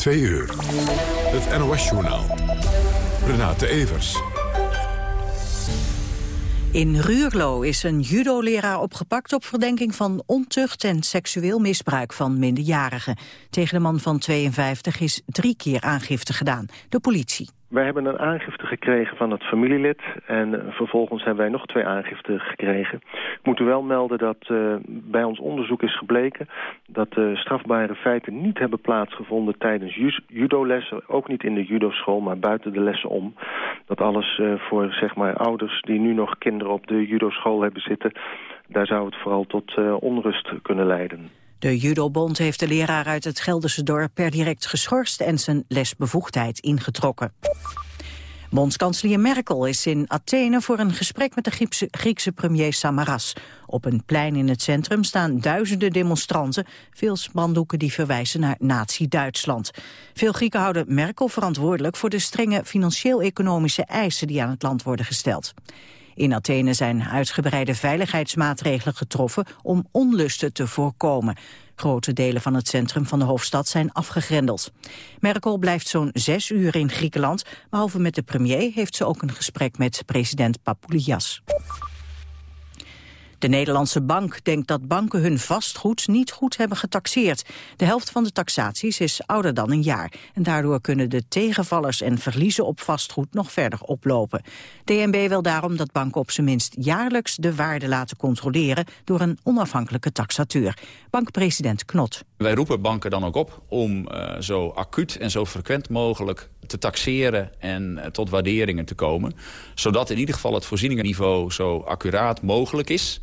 2 uur. Het NOS-journaal. Renate Evers. In Ruurlo is een judo-leraar opgepakt op verdenking van ontucht en seksueel misbruik van minderjarigen. Tegen de man van 52 is drie keer aangifte gedaan. De politie. Wij hebben een aangifte gekregen van het familielid en vervolgens hebben wij nog twee aangiften gekregen. Ik moet u wel melden dat uh, bij ons onderzoek is gebleken dat de strafbare feiten niet hebben plaatsgevonden tijdens judolessen, ook niet in de judoschool, maar buiten de lessen om. Dat alles voor zeg maar ouders die nu nog kinderen op de judoschool hebben zitten, daar zou het vooral tot onrust kunnen leiden. De judobond heeft de leraar uit het Gelderse dorp per direct geschorst en zijn lesbevoegdheid ingetrokken. Bondskanselier Merkel is in Athene voor een gesprek met de Griekse, Griekse premier Samaras. Op een plein in het centrum staan duizenden demonstranten, veel spandoeken die verwijzen naar nazi-Duitsland. Veel Grieken houden Merkel verantwoordelijk voor de strenge financieel-economische eisen die aan het land worden gesteld. In Athene zijn uitgebreide veiligheidsmaatregelen getroffen om onlusten te voorkomen. Grote delen van het centrum van de hoofdstad zijn afgegrendeld. Merkel blijft zo'n zes uur in Griekenland. Behalve met de premier heeft ze ook een gesprek met president Papoulias. De Nederlandse bank denkt dat banken hun vastgoed niet goed hebben getaxeerd. De helft van de taxaties is ouder dan een jaar. En daardoor kunnen de tegenvallers en verliezen op vastgoed nog verder oplopen. DNB wil daarom dat banken op zijn minst jaarlijks de waarde laten controleren door een onafhankelijke taxateur. Bankpresident Knot. Wij roepen banken dan ook op om uh, zo acuut en zo frequent mogelijk te taxeren en uh, tot waarderingen te komen. Zodat in ieder geval het voorzieningenniveau zo accuraat mogelijk is.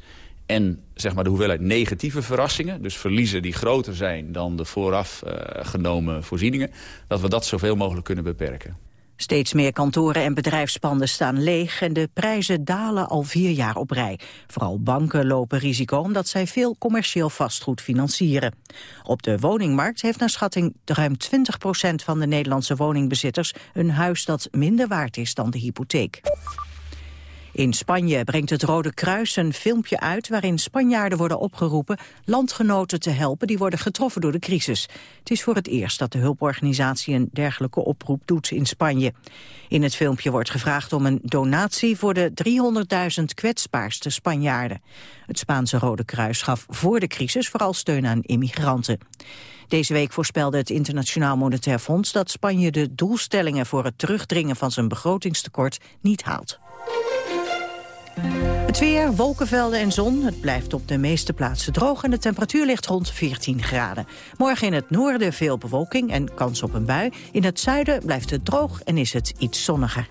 En zeg maar, de hoeveelheid negatieve verrassingen, dus verliezen die groter zijn dan de vooraf uh, genomen voorzieningen, dat we dat zoveel mogelijk kunnen beperken. Steeds meer kantoren en bedrijfspanden staan leeg en de prijzen dalen al vier jaar op rij. Vooral banken lopen risico omdat zij veel commercieel vastgoed financieren. Op de woningmarkt heeft naar schatting ruim 20% van de Nederlandse woningbezitters een huis dat minder waard is dan de hypotheek. In Spanje brengt het Rode Kruis een filmpje uit waarin Spanjaarden worden opgeroepen landgenoten te helpen die worden getroffen door de crisis. Het is voor het eerst dat de hulporganisatie een dergelijke oproep doet in Spanje. In het filmpje wordt gevraagd om een donatie voor de 300.000 kwetsbaarste Spanjaarden. Het Spaanse Rode Kruis gaf voor de crisis vooral steun aan immigranten. Deze week voorspelde het Internationaal Monetair Fonds dat Spanje de doelstellingen voor het terugdringen van zijn begrotingstekort niet haalt. Het weer, wolkenvelden en zon. Het blijft op de meeste plaatsen droog en de temperatuur ligt rond 14 graden. Morgen in het noorden veel bewolking en kans op een bui. In het zuiden blijft het droog en is het iets zonniger.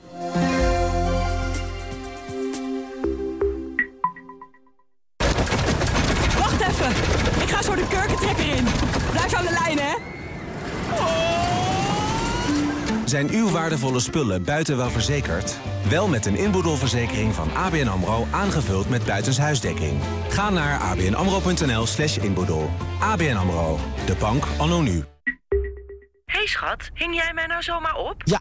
Zijn uw waardevolle spullen buiten wel verzekerd? Wel met een inboedelverzekering van ABN AMRO aangevuld met buitenshuisdekking. Ga naar abnamro.nl slash inboedel. ABN AMRO, de bank anno nu. hey schat, hing jij mij nou zomaar op? Ja,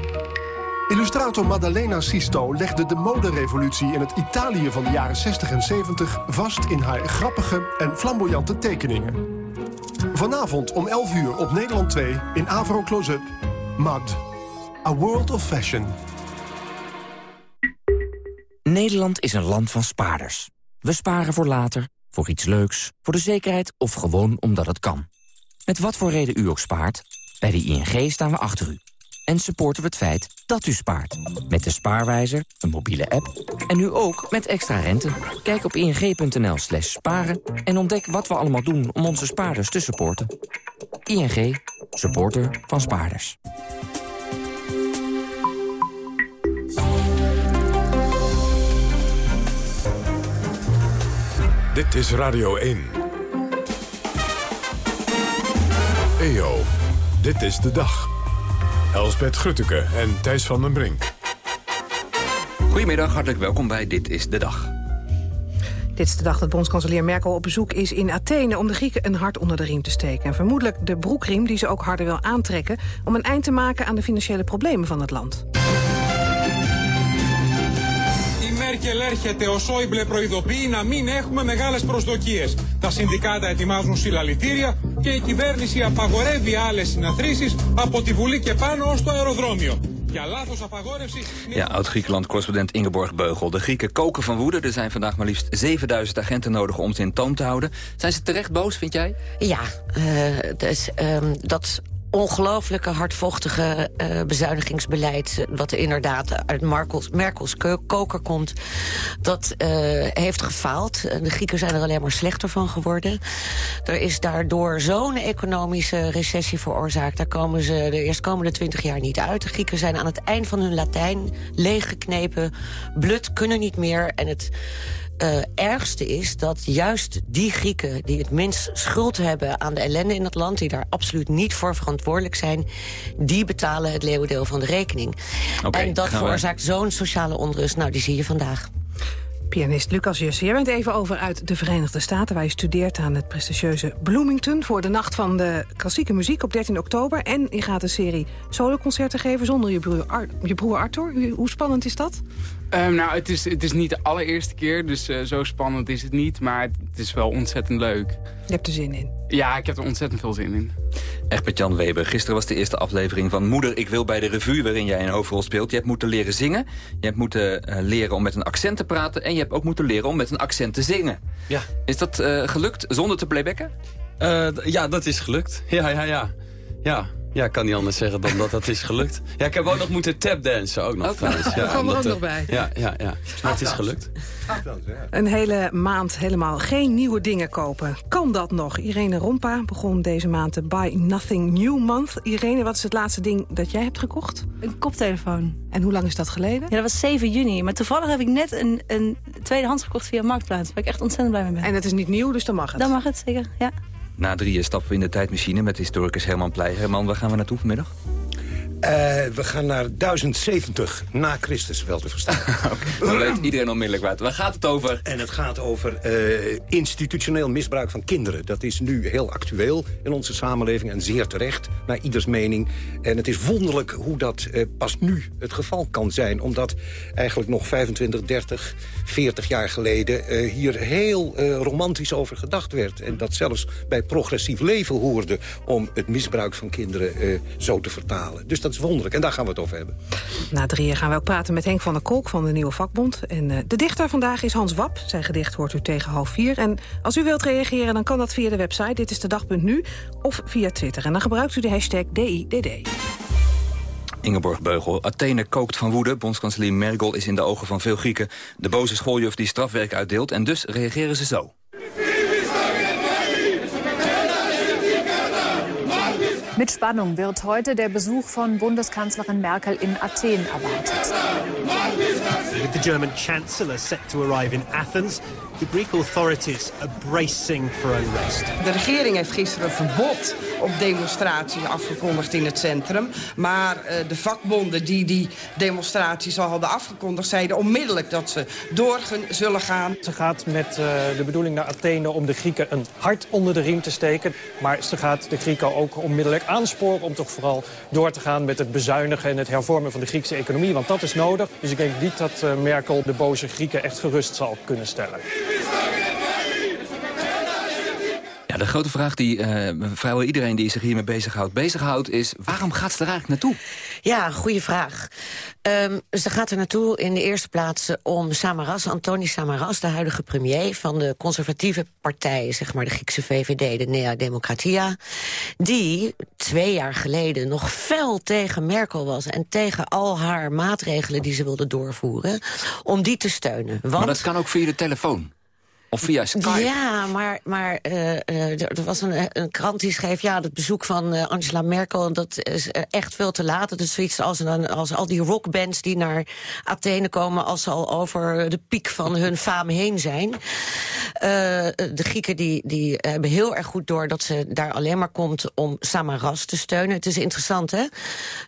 Illustrator Maddalena Sisto legde de moderevolutie in het Italië van de jaren 60 en 70 vast in haar grappige en flamboyante tekeningen. Vanavond om 11 uur op Nederland 2 in Avro Close-up. Mud. A World of Fashion. Nederland is een land van spaarders. We sparen voor later, voor iets leuks, voor de zekerheid of gewoon omdat het kan. Met wat voor reden u ook spaart, bij de ING staan we achter u en supporten we het feit dat u spaart. Met de Spaarwijzer, een mobiele app en nu ook met extra rente. Kijk op ing.nl slash sparen en ontdek wat we allemaal doen om onze spaarders te supporten. ING, supporter van spaarders. Dit is Radio 1. EO, dit is de dag. Elsbeth Grutteke en Thijs van den Brink. Goedemiddag, hartelijk welkom bij Dit is de Dag. Dit is de dag dat bondskanselier Merkel op bezoek is in Athene... om de Grieken een hart onder de riem te steken. En vermoedelijk de broekriem die ze ook harder wil aantrekken... om een eind te maken aan de financiële problemen van het land. Η Μέρκελ έρχεται, ο Σόιμπλε προειδοποιεί να μην έχουμε μεγάλες προσδοκίες. Τα συνδικάτα ετοιμάζουν συλλαλητήρια και η κυβέρνηση απαγορεύει άλλες συναθρήσεις από τη Βουλή και πάνω ως το αεροδρόμιο. Ja, oud-Griekenland-correspondent Ingeborg Beugel. De Grieken koken van woede. Er zijn vandaag maar liefst 7000 agenten nodig om ze in toom te houden. Zijn ze terecht boos, vind jij? Ja, uh, dus, um, dat ongelooflijke hardvochtige uh, bezuinigingsbeleid... wat er inderdaad uit Merkels, Merkels koker komt... dat uh, heeft gefaald. De Grieken zijn er alleen maar slechter van geworden. Er is daardoor zo'n economische recessie veroorzaakt. Daar komen ze de eerstkomende twintig jaar niet uit. De Grieken zijn aan het eind van hun Latijn leeggeknepen. Blut kunnen niet meer en het uh, ergste is dat juist die Grieken die het minst schuld hebben aan de ellende in het land... die daar absoluut niet voor verantwoordelijk zijn... die betalen het leeuwendeel van de rekening. Okay, en dat veroorzaakt zo'n sociale onrust. Nou, die zie je vandaag. Pianist Lucas Jussen, jij bent even over uit de Verenigde Staten... waar je studeert aan het prestigieuze Bloomington... voor de Nacht van de Klassieke Muziek op 13 oktober. En je gaat een serie soloconcerten geven zonder je broer, Ar je broer Arthur. Hoe spannend is dat? Um, nou, het is, het is niet de allereerste keer, dus uh, zo spannend is het niet. Maar het is wel ontzettend leuk. Je hebt er zin in? Ja, ik heb er ontzettend veel zin in. Egbert Jan Weber, gisteren was de eerste aflevering van Moeder, ik wil bij de revue... waarin jij een hoofdrol speelt. Je hebt moeten leren zingen, je hebt moeten uh, leren om met een accent te praten... en je hebt ook moeten leren om met een accent te zingen. Ja. Is dat uh, gelukt zonder te playbacken? ja, dat is gelukt. Ja, ja, ja. Ja, ja, ik kan niet anders zeggen dan dat dat is gelukt. Ja, ik heb ook nog moeten tapdansen ook nog ook trouwens. Ja, dat kwam er ook nog bij. Ja, ja, ja. Maar het is gelukt. Een hele maand helemaal geen nieuwe dingen kopen. Kan dat nog? Irene Rompa begon deze maand de Buy Nothing New Month. Irene, wat is het laatste ding dat jij hebt gekocht? Een koptelefoon. En hoe lang is dat geleden? Ja, dat was 7 juni. Maar toevallig heb ik net een, een tweedehands gekocht via Marktplaats. Waar ik echt ontzettend blij mee ben. En het is niet nieuw, dus dan mag het? Dan mag het, zeker, ja. Na drieën stappen we in de tijdmachine met historicus Herman Pleij. Herman, waar gaan we naartoe vanmiddag? Uh, we gaan naar 1070 na Christus, wel te verstaan. okay, dan weet iedereen onmiddellijk wat. Waar gaat het over? En het gaat over uh, institutioneel misbruik van kinderen. Dat is nu heel actueel in onze samenleving en zeer terecht, naar ieders mening. En het is wonderlijk hoe dat uh, pas nu het geval kan zijn. Omdat eigenlijk nog 25, 30, 40 jaar geleden hier heel romantisch over gedacht werd. En dat zelfs bij progressief leven hoorde om het misbruik van kinderen zo te vertalen. Dus dat is wonderlijk. En daar gaan we het over hebben. Na drieën gaan we ook praten met Henk van der Kolk van de Nieuwe Vakbond. En uh, de dichter vandaag is Hans Wap. Zijn gedicht hoort u tegen half vier. En als u wilt reageren, dan kan dat via de website. Dit is de dag.nu of via Twitter. En dan gebruikt u de hashtag DIDD. Ingeborg Beugel. Athene kookt van woede. Bondskanselier Merkel is in de ogen van veel Grieken... de boze schooljuf die strafwerk uitdeelt. En dus reageren ze zo. Mit Spannung wird heute der Besuch von Bundeskanzlerin Merkel in Athen erwartet. With the German Chancellor set to arrive in Athens, the Greek authorities are bracing for unrest. De regering heeft gisteren een verbod op demonstraties afgekondigd in het centrum. Maar uh, de vakbonden die die demonstraties al hadden afgekondigd... zeiden onmiddellijk dat ze door zullen gaan. Ze gaat met uh, de bedoeling naar Athene om de Grieken een hart onder de riem te steken. Maar ze gaat de Grieken ook onmiddellijk aansporen... om toch vooral door te gaan met het bezuinigen en het hervormen van de Griekse economie. Want dat is nodig. Dus ik denk niet dat uh, Merkel de boze Grieken echt gerust zal kunnen stellen. Ja, de grote vraag die uh, vrijwel iedereen die zich hiermee bezighoudt, bezighoudt is... waarom gaat ze er eigenlijk naartoe? Ja, goede vraag. Um, ze gaat er naartoe in de eerste plaats om Samaras, Antonis Samaras... de huidige premier van de conservatieve partij, zeg maar de Griekse VVD... de Nea Democratia, die twee jaar geleden nog fel tegen Merkel was... en tegen al haar maatregelen die ze wilde doorvoeren, om die te steunen. Want... Maar dat kan ook via de telefoon. Of via Skype? Ja, maar, maar eh, eh, er was een, een krant die schreef... ja, het bezoek van eh, Angela Merkel, dat is eh, echt veel te laat. Is zoiets als, een, als al die rockbands die naar Athene komen... als ze al over de piek van hun fame heen zijn. Eh, de Grieken die, die hebben heel erg goed door... dat ze daar alleen maar komt om Samaras te steunen. Het is interessant, hè?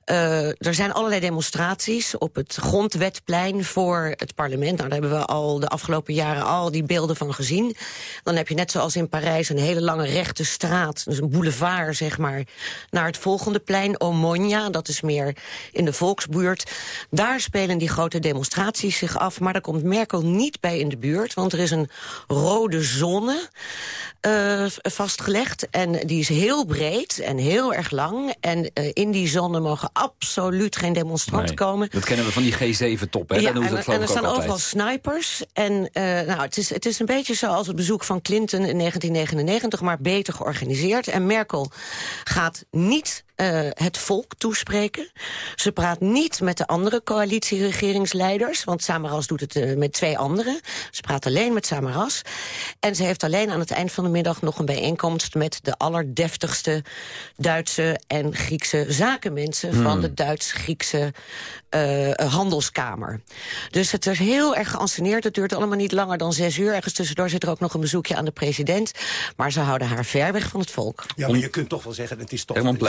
Eh, er zijn allerlei demonstraties op het grondwetplein voor het parlement. Nou, daar hebben we al de afgelopen jaren al die beelden van gezien. Dan heb je net zoals in Parijs een hele lange rechte straat... dus een boulevard, zeg maar, naar het volgende plein, Omonia. Dat is meer in de volksbuurt. Daar spelen die grote demonstraties zich af. Maar daar komt Merkel niet bij in de buurt, want er is een rode zone uh, vastgelegd. En die is heel breed en heel erg lang. En uh, in die zone mogen absoluut geen demonstranten Nee, komen. Dat kennen we van die G7-top, hè? Ja, en, er staan altijd. overal snipers. En eh, nou, het, is, het is een beetje zoals het bezoek van Clinton in 1999, maar beter georganiseerd. En Merkel gaat niet eh, het volk toespreken. Ze praat niet met de andere coalitieregeringsleiders, want Samaras doet het eh, met twee anderen. Ze praat alleen met Samaras. En ze heeft alleen aan het eind van de middag nog een bijeenkomst met de allerdeftigste Duitse en Griekse zakenmensen van Hmm. de Duits-Griekse eh, handelskamer. Dus het is heel erg geanceneerd. Het duurt allemaal niet langer dan zes uur. Ergens tussendoor zit er ook nog een bezoekje aan de president. Maar ze houden haar ver weg van het volk. Ja, maar je kunt toch wel zeggen, het is toch Herman een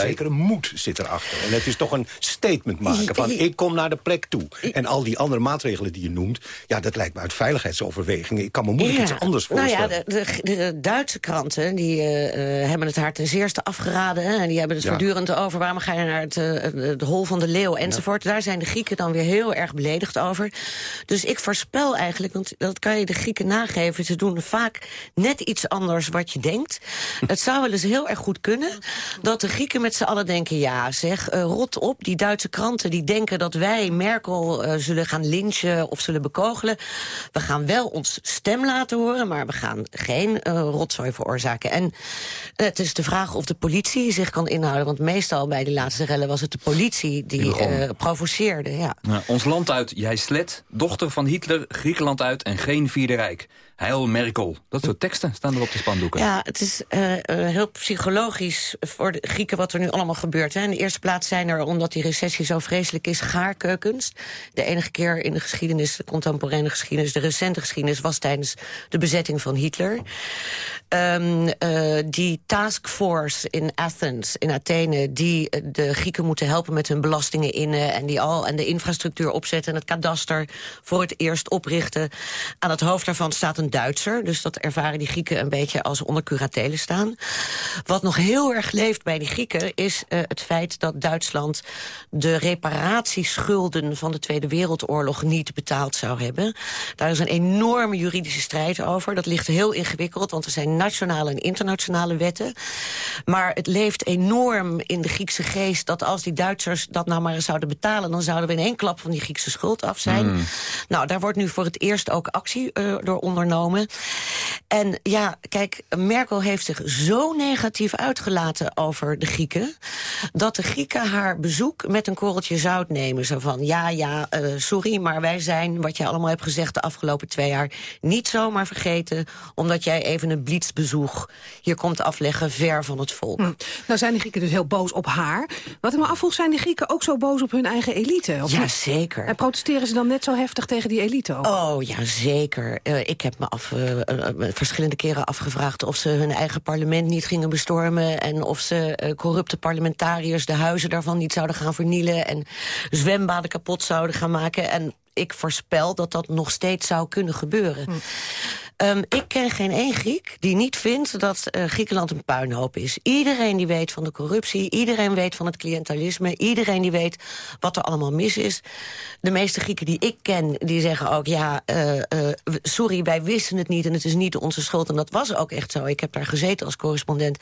moed zit erachter. En het is toch een statement maken van ik kom naar de plek toe. En al die andere maatregelen die je noemt, ja, dat lijkt me uit veiligheidsoverwegingen. Ik kan me moeilijk iets anders nou voorstellen. ja, de, de, de Duitse kranten die, eh, eh, hebben het haar ten zeerste afgeraden. Hè, en die hebben het Ja. voortdurend over waarom ga je naar het, eh, het hol van de leeuw enzovoort. Daar zijn de Grieken dan weer heel erg beledigd over. Dus ik voorspel eigenlijk, want dat kan je de Grieken nageven... ze doen vaak net iets anders wat je denkt. Het zou wel eens heel erg goed kunnen dat de Grieken met z'n allen denken... ja zeg, eh, rot op, die Duitse kranten die denken dat wij Merkel eh, zullen gaan lynchen of zullen bekogelen. We gaan wel ons stem laten horen, maar we gaan geen eh, rotzooi veroorzaken. En het is de vraag of de politie zich kan inhouden. Want meestal bij die laatste rellen was het de politie die, provoceerde. Ja. Nou, ons land uit, jij slet, dochter van Hitler, Griekenland uit en geen Vierde Rijk. Heil Merkel. Dat soort teksten staan er op de spandoeken. Ja, het is eh, eh, heel psychologisch voor de Grieken wat er nu allemaal gebeurt. Hè. In de eerste plaats zijn er, omdat die recessie zo vreselijk is, gaarkeukens. De enige keer in de geschiedenis, de contemporaine geschiedenis, de recente geschiedenis, was tijdens de bezetting van Hitler. Ehm, eh, die taskforce in Athens, in Athene, die eh, de Grieken moeten helpen met hun belastingen innen en die al en de infrastructuur opzetten en het kadaster voor het eerst oprichten. Aan het hoofd daarvan staat een Duitser, dus dat ervaren die Grieken een beetje als onder curatele staan. Wat nog heel erg leeft bij die Grieken is eh, het feit dat Duitsland de reparatieschulden van de Tweede Wereldoorlog niet betaald zou hebben. Daar is een enorme juridische strijd over. Dat ligt heel ingewikkeld, want er zijn nationale en internationale wetten. Maar het leeft enorm in de Griekse geest dat als die Duitsers dat nou maar eens zouden betalen, dan zouden we in één klap van die Griekse schuld af zijn. Hmm. Nou, daar wordt nu voor het eerst ook actie eh, door ondernomen. En ja, kijk, Merkel heeft zich zo negatief uitgelaten over de Grieken... dat de Grieken haar bezoek met een korreltje zout nemen. Zo van, ja, ja, eh, sorry, maar wij zijn, wat je allemaal hebt gezegd... de afgelopen twee jaar, niet zomaar vergeten... omdat jij even een blitzbezoek hier komt afleggen ver van het volk. Hm. Nou zijn de Grieken dus heel boos op haar. Wat ik me afvroeg, zijn de Grieken ook zo boos op hun eigen elite? Of Ja, niet? zeker. En protesteren ze dan net zo heftig tegen die elite ook? Oh, ja, zeker. Eh, ik heb me af, eh, eh, verschillende keren afgevraagd... of ze hun eigen parlement niet gingen bestormen... en of ze corrupte parlementariërs de huizen daarvan niet zouden gaan vernielen... en zwembaden kapot zouden gaan maken. En ik voorspel dat dat nog steeds zou kunnen gebeuren. Ehm, ik ken geen één Griek die niet vindt dat eh, Griekenland een puinhoop is. Iedereen die weet van de corruptie, iedereen weet van het cliëntalisme... iedereen die weet wat er allemaal mis is. De meeste Grieken die ik ken, die zeggen ook... ja, eh, eh, sorry, wij wisten het niet en het is niet onze schuld. En dat was ook echt zo. Ik heb daar gezeten als correspondent.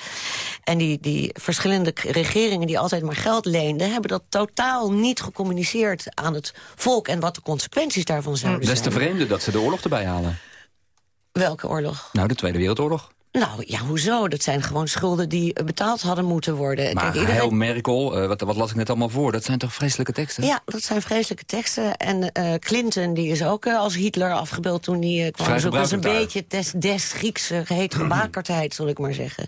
En die, die verschillende regeringen die altijd maar geld leenden... hebben dat totaal niet gecommuniceerd aan het volk... en wat de consequenties daarvan zouden Des zijn. te vreemde dat ze de oorlog erbij halen. Welke oorlog? Nou, de Tweede Wereldoorlog. Nou, ja, hoezo? Dat zijn gewoon schulden die eh, betaald hadden moeten worden. Maar Kijk, iedereen- Heil Merkel, eh, wat, wat las ik net allemaal voor? Dat zijn toch vreselijke teksten? Ja, dat zijn vreselijke teksten. En eh, Clinton die is ook als Hitler afgebeeld toen hij kwam. Dus was een beetje des, des Griekse gebakerdheid, zal ik maar zeggen.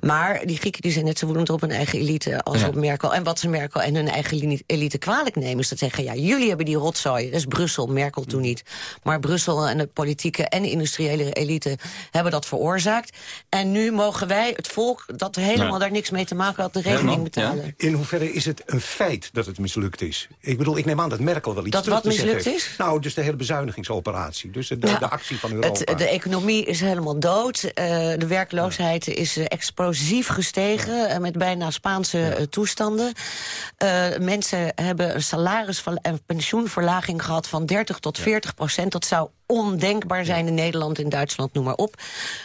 Maar die Grieken die zijn net zo woedend op hun eigen elite als Ja. op Merkel. En wat ze Merkel en hun eigen li- elite kwalijk nemen... is dat ze zeggen, ja, jullie hebben die rotzooi. Dat is Brussel, Merkel toen niet. Maar Brussel en de politieke en industriële elite... hebben dat veroorzaakt. En nu mogen wij, het volk, dat helemaal Ja. daar niks mee te maken had... de rekening betalen. In hoeverre is het een feit dat het mislukt is? Ik bedoel, ik neem aan dat Merkel wel iets Dat terug wat te zeggen mislukt heeft. is? Nou, dus de hele bezuinigingsoperatie. Dus de, de, Ja. de actie van Europa. Het, de economie is helemaal dood. Eh, de werkloosheid is eh, explosief gestegen. eh, met bijna Spaanse toestanden. Eh, mensen hebben een salaris- en pensioenverlaging gehad van 30 tot 40 procent. Dat zou ondenkbaar zijn in Nederland, in Duitsland, noem maar op.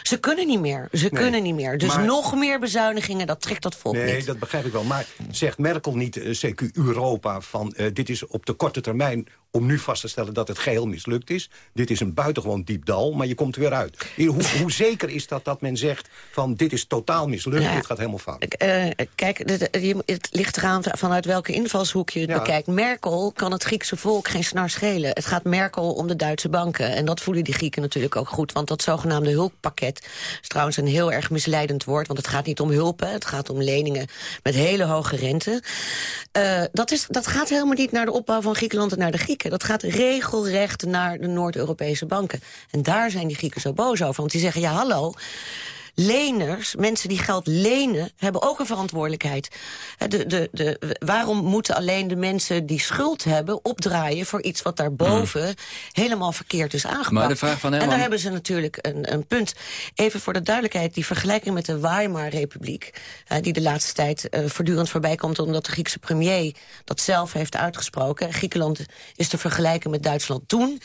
Ze kunnen niet meer. Ze Nee. kunnen niet meer. Dus Maar- nog meer bezuinigingen, dat trekt dat volk Nee, niet. dat begrijp ik wel. Maar zegt Merkel niet, eh, CQ Europa, van eh, dit is op de korte termijn om nu vast te stellen dat het geheel mislukt is. Dit is een buitengewoon diep dal, maar je komt er weer uit. Hoe, hoe zeker is dat dat men zegt van dit is totaal mislukt, Ja. dit gaat helemaal fout? Eh, kijk, het ligt eraan vanuit welke invalshoek je het Ja. bekijkt. Merkel kan het Griekse volk geen snar schelen. Het gaat Merkel om de Duitse banken. En dat voelen die Grieken natuurlijk ook goed. Want dat zogenaamde hulppakket is trouwens een heel erg misleidend woord. Want het gaat niet om hulp, hè. het gaat om leningen met hele hoge rente. Eh, dat, is, dat gaat helemaal niet naar de opbouw van Griekenland en naar de Grieken. Dat gaat regelrecht naar de Noord-Europese banken. En daar zijn die Grieken zo boos over. Want die zeggen, ja hallo... Leners, mensen die geld lenen, hebben ook een verantwoordelijkheid. De, de, de, waarom moeten alleen de mensen die schuld hebben opdraaien voor iets wat daarboven helemaal verkeerd is aangepakt? Maar de vraag van en daar hebben ze natuurlijk een, een punt. Even voor de duidelijkheid, die vergelijking met de Weimar-republiek... die de laatste tijd eh, voortdurend voorbij komt... omdat de Griekse premier dat zelf heeft uitgesproken. Griekenland is te vergelijken met Duitsland toen.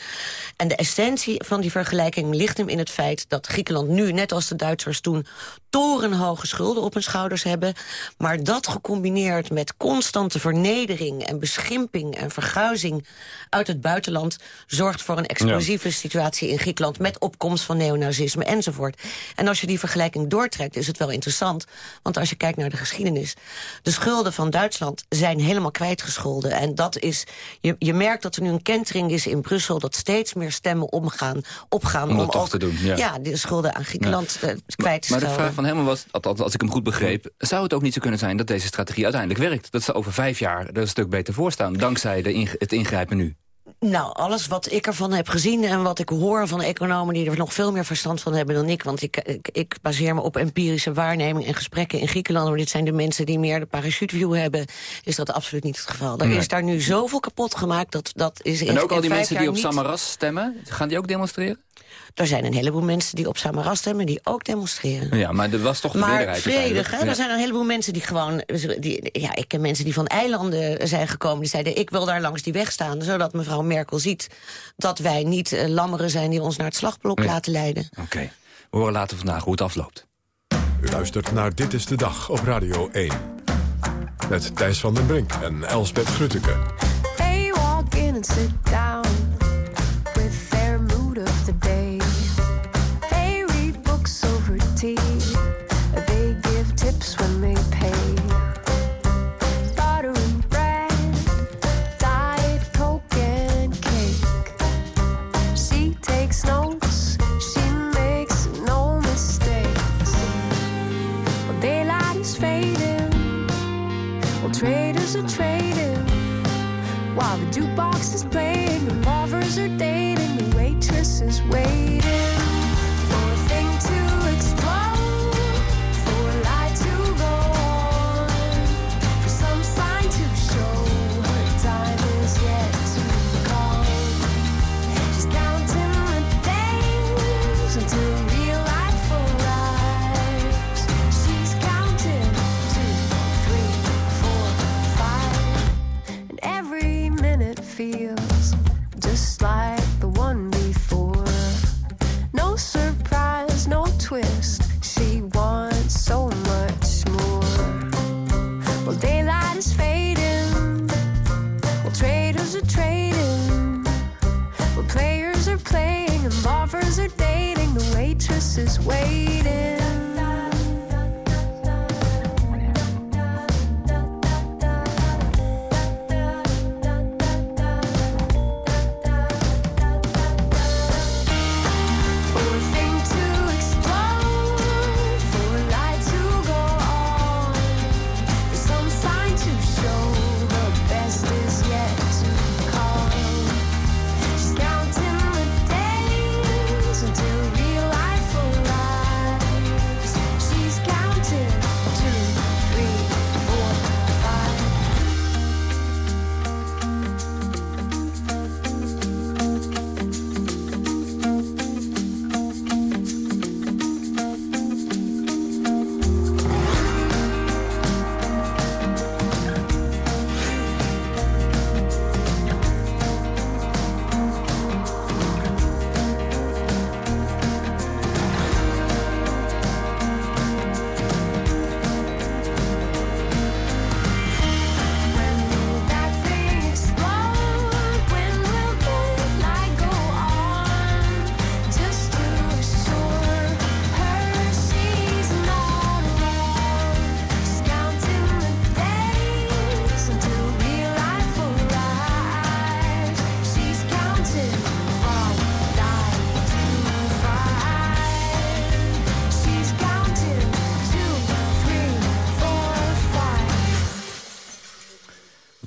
En de essentie van die vergelijking ligt hem in het feit... dat Griekenland nu, net als de Duitsers toen... torenhoge schulden op hun schouders hebben. Maar dat gecombineerd met constante vernedering... en beschimping en verguizing uit het buitenland... zorgt voor een explosieve situatie in Griekenland... met opkomst van neonazisme enzovoort. En als je die vergelijking doortrekt, is het wel interessant. Want als je kijkt naar de geschiedenis... de schulden van Duitsland zijn helemaal kwijtgescholden. En dat is... Je, je merkt dat er nu een kentering is in Brussel... dat steeds meer stemmen omgaan, opgaan Om ook te doen, ja. de schulden aan Griekenland eh, kwijt Maar de vraag van Herman was, althans als ik hem goed begreep... zou het ook niet zo kunnen zijn dat deze strategie uiteindelijk werkt? Dat ze over vijf jaar er een stuk beter voor staan... dankzij de het ingrijpen nu? Nou, alles wat ik ervan heb gezien en wat ik hoor van economen... die er nog veel meer verstand van hebben dan ik... want ik, ik, ik baseer me op empirische waarneming en gesprekken in Griekenland... maar dit zijn de mensen die meer de parachuteview hebben... is dat absoluut niet het geval. Er Nee. is daar nu zoveel kapot gemaakt, dat, dat is En ook al die mensen die op niet- Samaras stemmen, gaan die ook demonstreren? Er zijn een heleboel mensen die op Samaras stemmen... die ook demonstreren. Ja, maar er was toch de Maar meerderheid vredig, hè? uiteindelijk. Er zijn een heleboel mensen die gewoon... Die, ja, ik ken mensen die van eilanden zijn gekomen. Die zeiden, ik wil daar langs die weg staan. Zodat mevrouw Merkel ziet dat wij niet eh, lammeren zijn... die ons naar het slagblok Ja. laten leiden. Oké, we horen later vandaag hoe het afloopt. U luistert naar Dit is de Dag op Radio 1. Met Thijs van den Brink en Elsbeth Grutteke. They walk in and sit down traders are trading. While the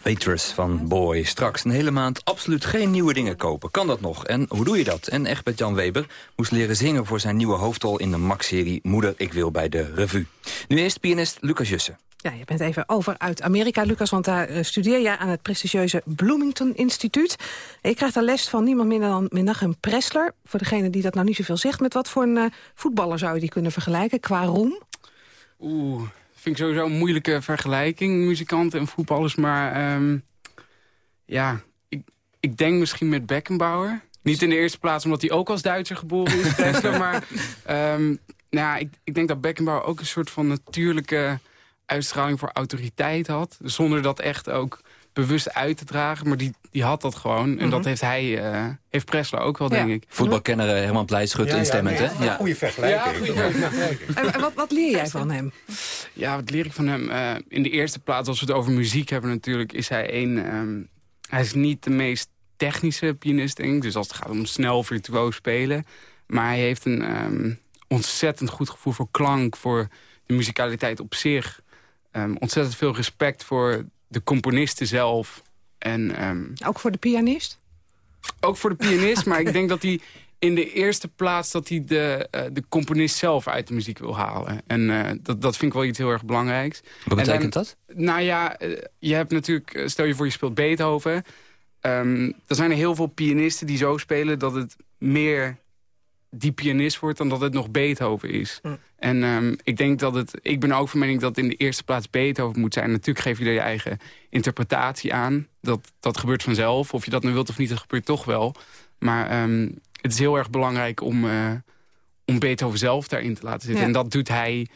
Waitress van Boy. Straks een hele maand absoluut geen nieuwe dingen kopen. Kan dat nog? En hoe doe je dat? En Egbert Jan Weber moest leren zingen voor zijn nieuwe hoofdrol... in de Max-serie Moeder, ik wil bij de revue. Nu eerst pianist Lucas Jussen. Ja, je bent even over uit Amerika, Lucas, want daar uh, studeer je aan het prestigieuze Bloomington Instituut. En je krijgt daar les van niemand minder dan Menachem Pressler. Voor degene die dat nou niet zoveel zegt, met wat voor een uh, voetballer zou je die kunnen vergelijken qua roem? Oeh, vind ik sowieso een moeilijke vergelijking, muzikanten en voetballers. Maar um, ja, ik, ik denk misschien met Beckenbauer. Niet in de eerste plaats omdat hij ook als Duitser geboren is, Pressler. maar um, nou ja, ik, ik denk dat Beckenbauer ook een soort van natuurlijke uitstraling voor autoriteit had. Zonder dat echt ook bewust uit te dragen. Maar die, die had dat gewoon. En mm -hmm. dat heeft hij, uh, heeft Pressler ook wel, ja. denk ik. Voetbalkenner Herman Pleitschut ja, instemmend, ja, hè? Ja, goede vergelijking. Ja, en, en wat, wat leer jij van hem? Ja, wat leer ik van hem? Uh, in de eerste plaats, als we het over muziek hebben natuurlijk... is hij een... Um, hij is niet de meest technische pianist, denk ik. Dus als het gaat om snel virtuoos spelen. Maar hij heeft een um, ontzettend goed gevoel voor klank... voor de muzikaliteit op zich... Um, ontzettend veel respect voor de componisten zelf. En, um, ook voor de pianist? Ook voor de pianist, maar ik denk dat hij in de eerste plaats... dat hij de, uh, de componist zelf uit de muziek wil halen. En uh, dat, dat vind ik wel iets heel erg belangrijks. Wat betekent dan, dat? Nou ja, uh, je hebt natuurlijk... Stel je voor, je speelt Beethoven. Um, er zijn er heel veel pianisten die zo spelen... dat het meer die pianist wordt dan dat het nog Beethoven is. En um, ik denk dat het... Ik ben ook van mening dat in de eerste plaats Beethoven moet zijn. Natuurlijk geef je er je eigen interpretatie aan. Dat, dat gebeurt vanzelf. Of je dat nu wilt of niet, dat gebeurt toch wel. Maar um, het is heel erg belangrijk om, uh, om Beethoven zelf daarin te laten zitten. Ja. En dat doet hij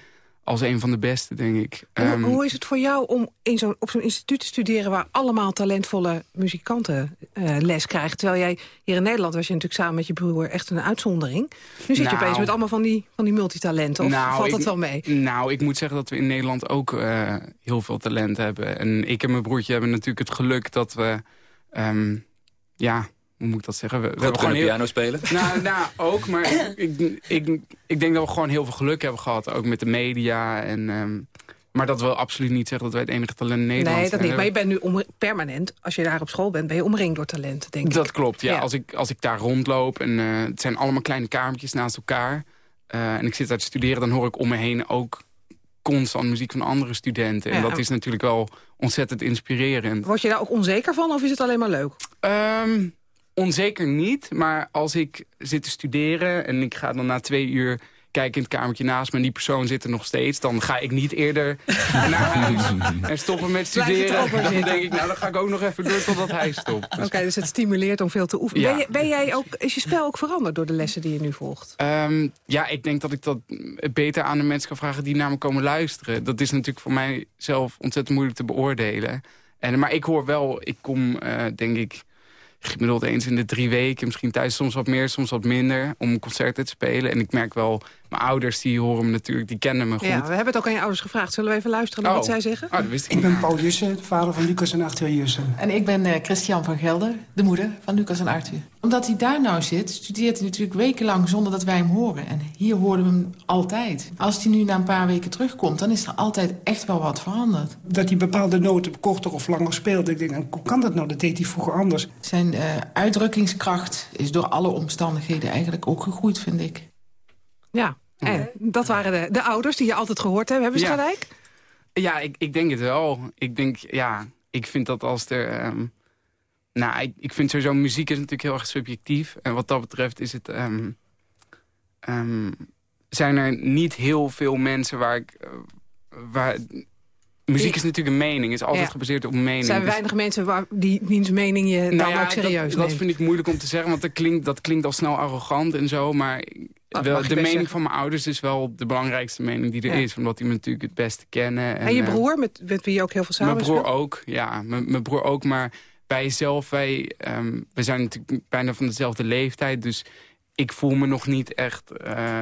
als een van de beste, denk ik. Hoe, Um, hoe is het voor jou om in zo op zo'n instituut te studeren... waar allemaal talentvolle muzikanten uh, les krijgen? Terwijl jij hier in Nederland was je natuurlijk samen met je broer echt een uitzondering. Nu zit Nou. je opeens met allemaal van die, van die multitalenten. Of valt ik, dat wel mee? Nou, ik moet zeggen dat we in Nederland ook uh, heel veel talent hebben. En ik en mijn broertje hebben natuurlijk het geluk dat we... Um, ja, hoe moet ik dat zeggen? We, we hebben gewoon heel... piano spelen? Nou, nou ook, maar ik, ik, ik, ik, denk dat we gewoon heel veel geluk hebben gehad. Ook met de media. En, um, maar dat wil absoluut niet zeggen dat wij het enige talent in Nederland Nee, dat zijn. niet. Maar je bent nu om, permanent, als je daar op school bent... ben je omringd door talenten, denk ik. Dat klopt, ja. Ja. Als, ik, als ik daar rondloop en uh, het zijn allemaal kleine kamertjes naast elkaar... Uh, en ik zit daar te studeren, dan hoor ik om me heen ook constant muziek van andere studenten. En Ja. dat is natuurlijk wel ontzettend inspirerend. Word je daar ook onzeker van of is het alleen maar leuk? Um, onzeker niet, maar als ik zit te studeren... en ik ga dan na twee uur kijken in het kamertje naast me... en die persoon zit er nog steeds... dan ga ik niet eerder naar huis en stoppen met er studeren. Dan denk ik, nou, dan ga ik ook nog even door totdat hij stopt. Oké, dus het stimuleert om veel te oefenen. Ja. Ben, je, ben jij ook, is je spel ook veranderd door de lessen die je nu volgt? Um, ja, ik denk dat ik dat beter aan de mensen kan vragen die naar me komen luisteren. Dat is natuurlijk voor mij zelf ontzettend moeilijk te beoordelen. En, maar ik hoor wel, ik kom uh, denk ik gemiddeld eens in de drie weken. Misschien thuis soms wat meer, soms wat minder. Om concerten te spelen. En ik merk wel, mijn ouders die horen me natuurlijk, die kennen me goed. Ja, we hebben het ook aan je ouders gevraagd. Zullen we even luisteren naar Oh. wat zij zeggen? Oh, dat wist ik Ik ben Paul Jussen, de vader van Lucas en Arthur Jussen. En ik ben uh, Christian van Gelder, de moeder van Lucas en Arthur. Omdat hij daar nou zit, studeert hij natuurlijk wekenlang zonder dat wij hem horen. En hier hoorden we hem altijd. Als hij nu na een paar weken terugkomt, dan is er altijd echt wel wat veranderd. Dat hij bepaalde noten korter of langer speelde. Ik denk, hoe kan dat nou? Dat deed hij vroeger anders. Zijn uh, uitdrukkingskracht is door alle omstandigheden eigenlijk ook gegroeid, vind ik. Ja, en dat waren de, de ouders die je altijd gehoord hebben. Hebben ze Ja. gelijk? Ja, ik, ik denk het wel. Ik denk, ja, ik vind dat als er... Um, nou, ik, ik vind sowieso muziek is natuurlijk heel erg subjectief. En wat dat betreft is het... Um, um, zijn er niet heel veel mensen waar ik... Uh, waar, muziek is natuurlijk een mening. is altijd Ja. gebaseerd op mening. Er zijn Dus- weinig mensen waar, die wiens mening je dan nou ja, ook serieus dat, dat neemt. vind ik moeilijk om te zeggen, want dat klinkt, dat klinkt al snel arrogant en zo. Maar Dat wel, de mening zeggen. van mijn ouders is wel de belangrijkste mening die er Ja. is. Omdat die me natuurlijk het beste kennen. En je eh, broer, met, met wie je ook heel veel samen Mijn broer ook, ja. Mijn broer ook, maar wij zelf, wij, um, we zijn natuurlijk bijna van dezelfde leeftijd. Dus ik voel me nog niet echt uh,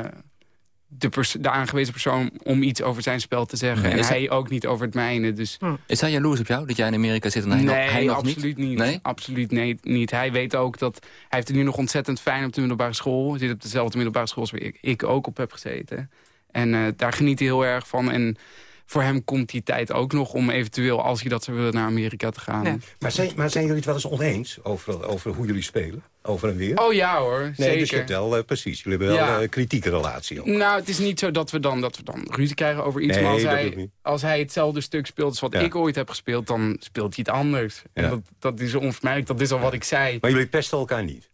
de, de, aangewezen persoon om iets over zijn spel te zeggen. Nee, en hij hij- ook niet over het mijne. Dus Is hij jaloers op jou, dat jij in Amerika zit en hij, nee, nog, hij nog absoluut niet. Nee? Absoluut nee, niet. Hij weet ook dat... Hij heeft het nu nog ontzettend fijn op de middelbare school. Hij zit op dezelfde middelbare school als waar ik, ik ook op heb gezeten. En uh, daar geniet hij heel erg van. En voor hem komt die tijd ook nog om eventueel, als hij dat zou willen, naar Amerika te gaan. Maar, zijn, maar zijn jullie het wel eens oneens over, over hoe jullie spelen? Over en weer? Oh ja hoor, nee, zeker. Dus je hebt wel, eh, precies, jullie hebben wel een kritieke relatie. Ook. Nou, het is niet zo dat we dan, dat we dan ruzie krijgen over iets. Nee, maar als dat hij, als hij hetzelfde stuk speelt als wat Ja. ik ooit heb gespeeld... dan speelt hij het anders. En dat, dat is onvermijdelijk. Dat is al wat ik zei. Maar jullie pesten elkaar niet?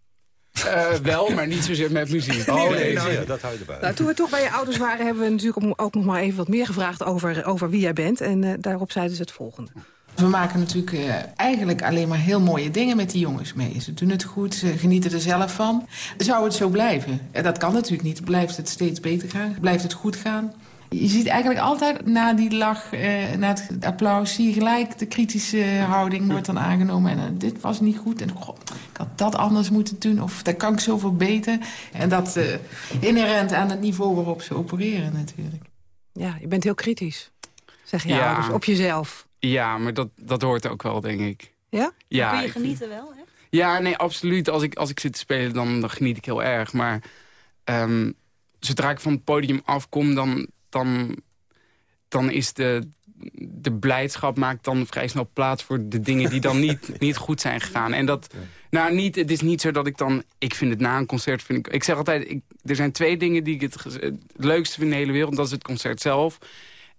Eh, wel, maar niet zozeer met muziek. Oh, nee, nee, nou ja, dat hou je erbij. Nou, toen we toch bij je ouders waren, hebben we natuurlijk ook nog maar even wat meer gevraagd over, over wie jij bent. En eh, daarop zeiden ze het volgende. We maken natuurlijk eh, eigenlijk alleen maar heel mooie dingen met die jongens mee. Ze doen het goed, ze genieten er zelf van. Zou het zo blijven? En dat kan natuurlijk niet. Blijft het steeds beter gaan? Blijft het goed gaan? Je ziet eigenlijk altijd na die lach, eh, na het applaus... zie je gelijk de kritische houding wordt dan aangenomen. En eh, dit was niet goed. En goh, ik had dat anders moeten doen. Of daar kan ik zoveel beter. En dat eh, inherent aan het niveau waarop ze opereren natuurlijk. Ja, je bent heel kritisch, zeg je Ja. ouders, op jezelf. Ja, maar dat, dat hoort ook wel, denk ik. Ja? Ja, kun je vind- genieten wel, hè? Ja, nee, absoluut. Als ik, als ik zit te spelen, dan, dan geniet ik heel erg. Maar ehm, zodra ik van het podium afkom, dan, dan, dan is de, de blijdschap maakt dan vrij snel plaats voor de dingen die dan niet, niet goed zijn gegaan. En dat, nou, niet, het is niet zo dat ik dan, ik vind het na een concert, vind ik, ik zeg altijd, ik, er zijn twee dingen die ik het, leukste vind in de hele wereld. Dat is het concert zelf.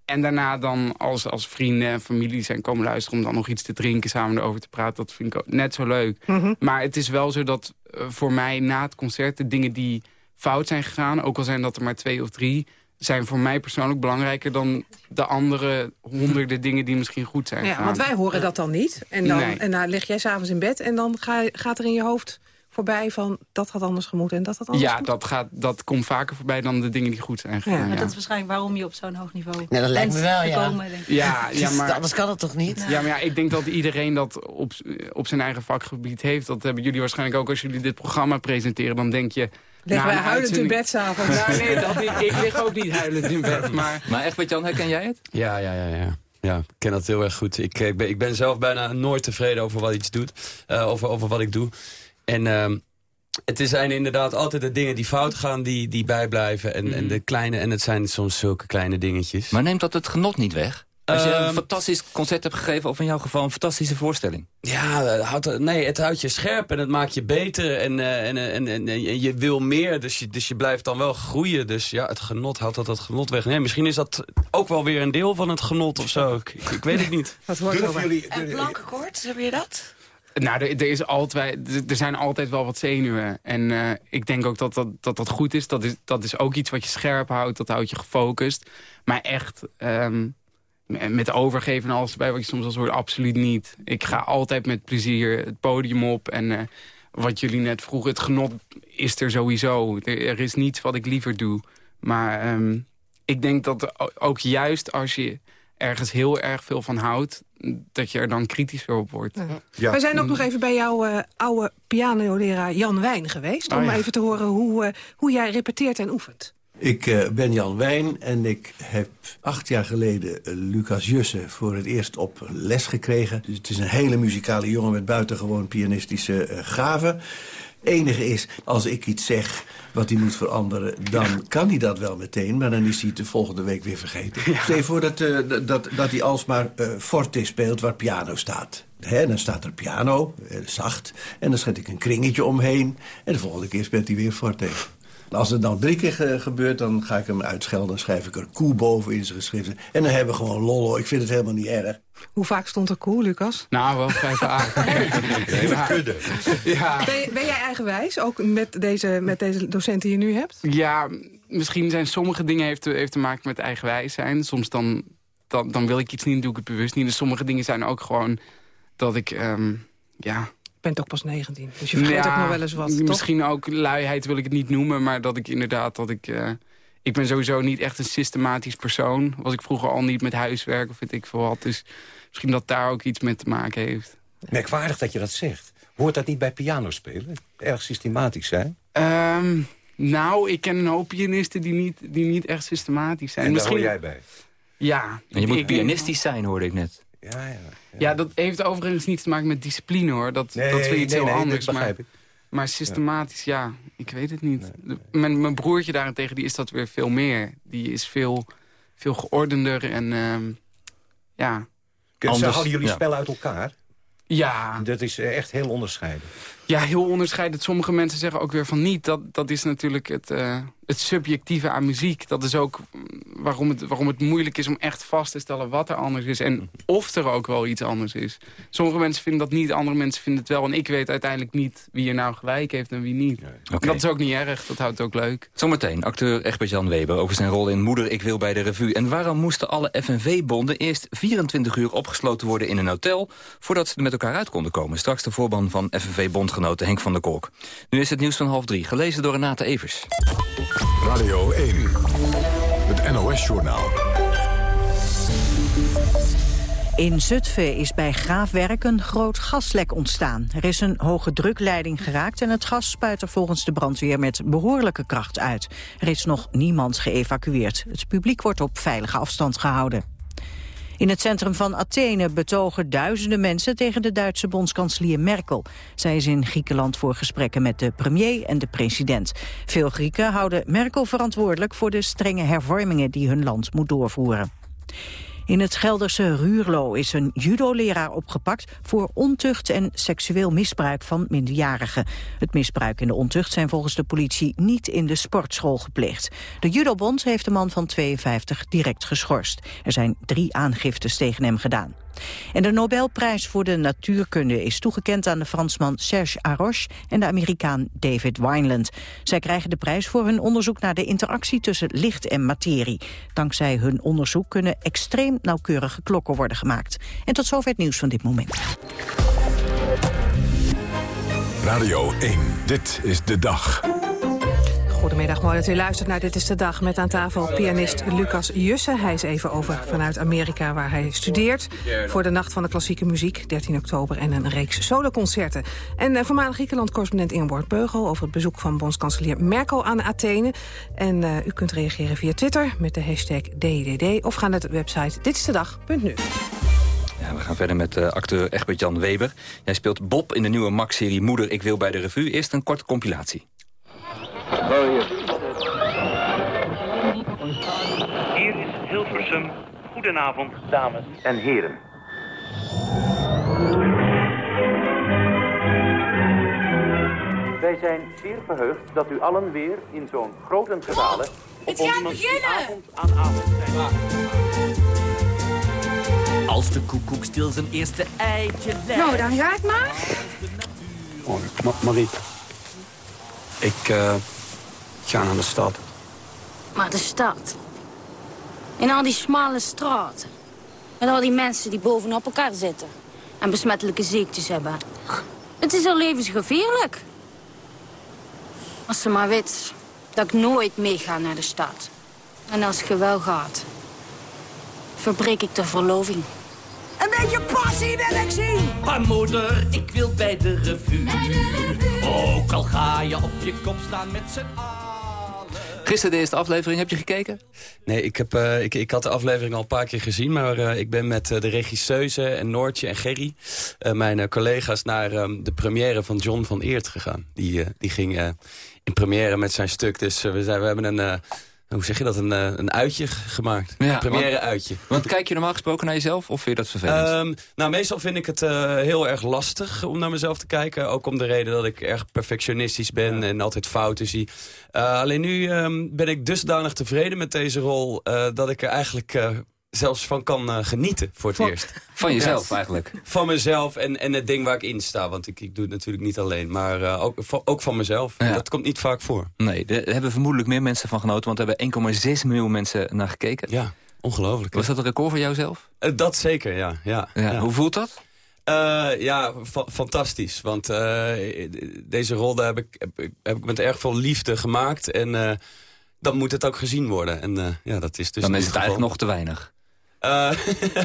En daarna dan als, als vrienden en familie zijn komen luisteren... om dan nog iets te drinken, samen erover te praten. Dat vind ik ook net zo leuk. Mhm. Maar het is wel zo dat eh, voor mij na het concert... de dingen die fout zijn gegaan, ook al zijn dat er maar twee of drie... zijn voor mij persoonlijk belangrijker dan de andere honderden dingen... die misschien goed zijn Ja, want wij horen dat dan niet. En dan, Nee. en dan lig jij s'avonds in bed en dan ga, gaat er in je hoofd voorbij van... dat had anders gemoeten en dat had anders Ja, gemoeten. dat, gaat, dat komt vaker voorbij dan de dingen die goed zijn gegaan. Maar Ja, dat is waarschijnlijk waarom je op zo'n hoog niveau Nou, dat lijkt me wel, ja. gekomen, denk ik. Ja, ja, maar... Anders kan het toch niet? Ja, maar ja, ik denk dat iedereen dat op, op zijn eigen vakgebied heeft. Dat hebben jullie waarschijnlijk ook als jullie dit programma presenteren. Dan denk je... Liggen na wij huilend in uitzending- bed s'avonds? Nou, nee, dat niet. Ik lig ook niet huilend in bed. Maar, Maar echt, met Jan, herken jij het? Ja, ja, ja, ja. Ja, ik ken dat heel erg goed. Ik, ik, ben, ik ben zelf bijna nooit tevreden over wat iets doet. eh, over, over wat ik doe. En ehm, het zijn inderdaad altijd de dingen die fout gaan die, die bijblijven. En, en de kleine, en het zijn soms zulke kleine dingetjes. Maar neemt dat het genot niet weg? Als je een Ehm, fantastisch concert hebt gegeven... of in jouw geval een fantastische voorstelling. Ja, dat houdt, nee, het houdt je scherp en het maakt je beter. En, eh, en, en, en, en je wil meer, dus je, dus je blijft dan wel groeien. Dus ja, het genot houdt dat het genot weg. Nee, misschien is dat ook wel weer een deel van het genot of zo. Ik, ik, ik weet het niet. Dat hoort jullie, En plankenkoorts, heb je dat? nou, er, er, is altijd, er- er zijn altijd wel wat zenuwen. En eh, ik denk ook dat dat, dat dat goed is. Dat, is. dat is ook iets wat je scherp houdt. Dat houdt je gefocust. Maar echt... ehm, met overgeven en alles erbij, wat je soms als hoort, absoluut niet. Ik ga altijd met plezier het podium op. En eh, wat jullie net vroegen, het genot is er sowieso. Er, er is niets wat ik liever doe. Maar ehm, ik denk dat ook juist als je ergens heel erg veel van houdt... dat je er dan kritischer op wordt. Ja. We zijn ook nog even bij jouw eh, oude pianoleraar Jan Wijn geweest... om Oh, ja. even te horen hoe, eh, hoe jij repeteert en oefent. Ik eh, ben Jan Wijn en ik heb acht jaar geleden eh, Lucas Jussen voor het eerst op les gekregen. Dus het is een hele muzikale jongen met buitengewoon pianistische eh, gaven. enige is, als ik iets zeg wat hij moet veranderen... dan kan hij dat wel meteen, maar dan is hij het de volgende week weer vergeten. Stel je voor dat, dat, dat hij alsmaar forte speelt waar piano staat. Hè, dan staat er piano, zacht, en dan zet ik een kringetje omheen... en de volgende keer speelt hij weer forte. Als het nou drie keer ge- gebeurt, dan ga ik hem uitschelden. Dan schrijf ik er koe boven in zijn geschriften. En dan hebben we gewoon lollo. Ik vind het helemaal niet erg. Hoe vaak stond er cool, Lucas? Nou, wel vrij vaak. Hele kudde. Ja. Ben, jij eigenwijs, ook met deze, met deze docent die je nu hebt? Ja, misschien zijn sommige dingen heeft, te- heeft te maken met eigenwijs zijn. Soms dan, dan, dan wil ik iets niet en doe ik het bewust niet. En sommige dingen zijn ook gewoon dat ik, ehm, ja... Je bent ook pas 19, dus je vergeet Ja, ook nog wel eens wat, toch? Misschien ook luiheid wil ik het niet noemen, maar dat ik inderdaad dat ik... eh, ik ben sowieso niet echt een systematisch persoon. Was ik vroeger al niet met huiswerk of weet ik veel wat. Dus misschien dat daar ook iets mee te maken heeft. Merkwaardig dat je dat zegt. Hoort dat niet bij pianospelen? Erg systematisch zijn? Ehm, nou, ik ken een hoop pianisten die niet, die niet echt systematisch zijn. En daar Misschien, hoor jij bij? Ja. En je moet ik- pianistisch zijn, hoorde ik net. Ja, ja. Ja, dat heeft overigens niets te maken met discipline, hoor. Dat, Nee, dat is weer iets nee, heel nee, dat anders. begrijp maar, ik. maar systematisch, ja. ik weet het niet. Mijn, mijn broertje daarentegen, die is dat weer veel meer. Die is veel veel geordender en ehm, ja... Ze anders. houden jullie Ja. spel uit elkaar? Ja. Dat is eh, echt heel onderscheiden. Ja, heel onderscheidend. Sommige mensen zeggen ook weer van niet. Dat, dat is natuurlijk het, eh, het subjectieve aan muziek. Dat is ook waarom het, waarom het moeilijk is om echt vast te stellen wat er anders is. En of er ook wel iets anders is. Sommige mensen vinden dat niet, andere mensen vinden het wel. En ik weet uiteindelijk niet wie er nou gelijk heeft en wie niet. En Dat is ook niet erg, dat houdt het ook leuk. Zometeen acteur Egbert-Jan Weber over zijn rol in Moeder Ik Wil bij de Revue. En waarom moesten alle FNV-bonden eerst 24 uur opgesloten worden in een hotel... voordat ze er met elkaar uit konden komen? Straks de voorman van FNV-bondgenoten Henk van der Kolk. Nu is het nieuws van half drie, gelezen door Renate Evers. Radio 1, het NOS-journaal. In Zutphen is bij graafwerk een groot gaslek ontstaan. Er is een hoge drukleiding geraakt en het gas spuit er volgens de brandweer met behoorlijke kracht uit. Er is nog niemand geëvacueerd. Het publiek wordt op veilige afstand gehouden. In het centrum van Athene betogen duizenden mensen tegen de Duitse bondskanselier Merkel. Zij is in Griekenland voor gesprekken met de premier en de president. Veel Grieken houden Merkel verantwoordelijk voor de strenge hervormingen die hun land moet doorvoeren. In het Gelderse Ruurlo is een judo-leraar opgepakt voor ontucht en seksueel misbruik van minderjarigen. Het misbruik en de ontucht zijn volgens de politie niet in de sportschool gepleegd. De judobond heeft de man van 52 direct geschorst. Er zijn drie aangiftes tegen hem gedaan. En de Nobelprijs voor de natuurkunde is toegekend aan de Fransman Serge Haroche en de Amerikaan David Wineland. Zij krijgen de prijs voor hun onderzoek naar de interactie tussen licht en materie. Dankzij hun onderzoek kunnen extreem nauwkeurige klokken worden gemaakt. En tot zover het nieuws van dit moment. Radio 1, dit is de dag. Goedemiddag, mooi dat u luistert naar Dit is de Dag... met aan tafel pianist Lucas Jussen. Hij is even over vanuit Amerika waar hij studeert... voor de Nacht van de Klassieke Muziek, 13 oktober... en een reeks soloconcerten. En uh, voormalig Griekenland-correspondent Ingeborg Beugel... over het bezoek van bondskanselier Merkel aan Athene. En uh, u kunt reageren via Twitter met de hashtag DDD... of ga naar de website ditstedag.nu. Ja, we gaan verder met uh, acteur Egbert-Jan Weber. Jij speelt Bob in de nieuwe Max-serie Moeder, ik wil bij de revue. Eerst een korte compilatie. Hier is Hilversum. Goedenavond, dames en heren. Wij zijn zeer verheugd dat u allen weer in zo'n grote getale... Het gaat beginnen! avond aan avond zijn. Als de koekoek stil zijn eerste eitje legt. Nou, dan ga ik maar. Oh, Ma Marie. Ik uh, ga naar de stad. Maar de stad. In al die smale straten. Met al die mensen die bovenop elkaar zitten. En besmettelijke ziektes hebben. Het is al levensgevaarlijk. Als ze maar weet dat ik nooit meega naar de stad. En als je wel gaat, verbreek ik de verloving. Een beetje passie wil ik zien. Maar moeder, ik wil bij de revue. Ook al ga je op je kop staan met z'n allen. Gisteren de eerste aflevering, heb je gekeken? Nee, ik, heb, uh, ik, ik had de aflevering al een paar keer gezien. Maar uh, ik ben met uh, de regisseuse en Noortje en Gerry... mijn collega's naar um, de première van John van Eert gegaan. Die, die ging in première met zijn stuk. Dus we, zijn, we hebben een... hoe zeg je dat? Een, een uitje gemaakt. Ja, een première uitje. Want kijk je normaal gesproken naar jezelf of vind je dat vervelend? Um, nou, meestal vind ik het uh, heel erg lastig om naar mezelf te kijken. Ook om de reden dat ik erg perfectionistisch ben ja. en altijd fouten zie. Uh, alleen nu um, ben ik dusdanig tevreden met deze rol... Uh, dat ik er eigenlijk zelfs van kan uh, genieten voor het van, eerst. Van jezelf ja. eigenlijk? Van mezelf en, en het ding waar ik in sta. Want ik, ik doe het natuurlijk niet alleen. Maar uh, ook, ook van mezelf. Ja. Dat komt niet vaak voor. Nee, daar hebben vermoedelijk meer mensen van genoten. Want er hebben 1,6 miljoen mensen naar gekeken. Ja, ongelooflijk. Was dat een record voor jouzelf? Uh, dat zeker, ja. ja, ja. ja. Hoe voelt dat? Uh, ja, fa fantastisch. Want uh, deze rol daar heb ik, heb, heb ik met erg veel liefde gemaakt. En uh, dan moet het ook gezien worden. En ja, dat is dus dan is het eigenlijk nog te weinig. Uh,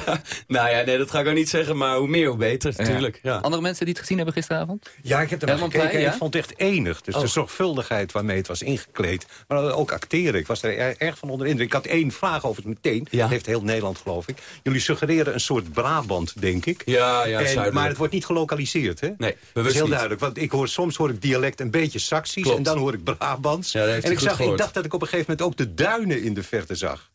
nou ja, nee, dat ga ik ook niet zeggen, maar hoe meer, hoe beter, natuurlijk. Ja. Ja. Andere mensen die het gezien hebben gisteravond? Ja, ik heb er naar gekeken en ja? ik vond het echt enig. Dus oh. de zorgvuldigheid waarmee het was ingekleed. Maar ook acteren, ik was er erg van onder indruk. Ik had één vraag over het meteen, ja. dat heeft heel Nederland geloof ik. Jullie suggereren een soort Brabant, denk ik. Ja, ja, en, Maar het wordt niet gelokaliseerd, hè? Nee, dat is heel niet. duidelijk. Want ik hoor, soms hoor ik dialect een beetje Saxisch en dan hoor ik Brabants. Ja, en ik, zag, ik dacht dat ik op een gegeven moment ook de duinen in de verte zag.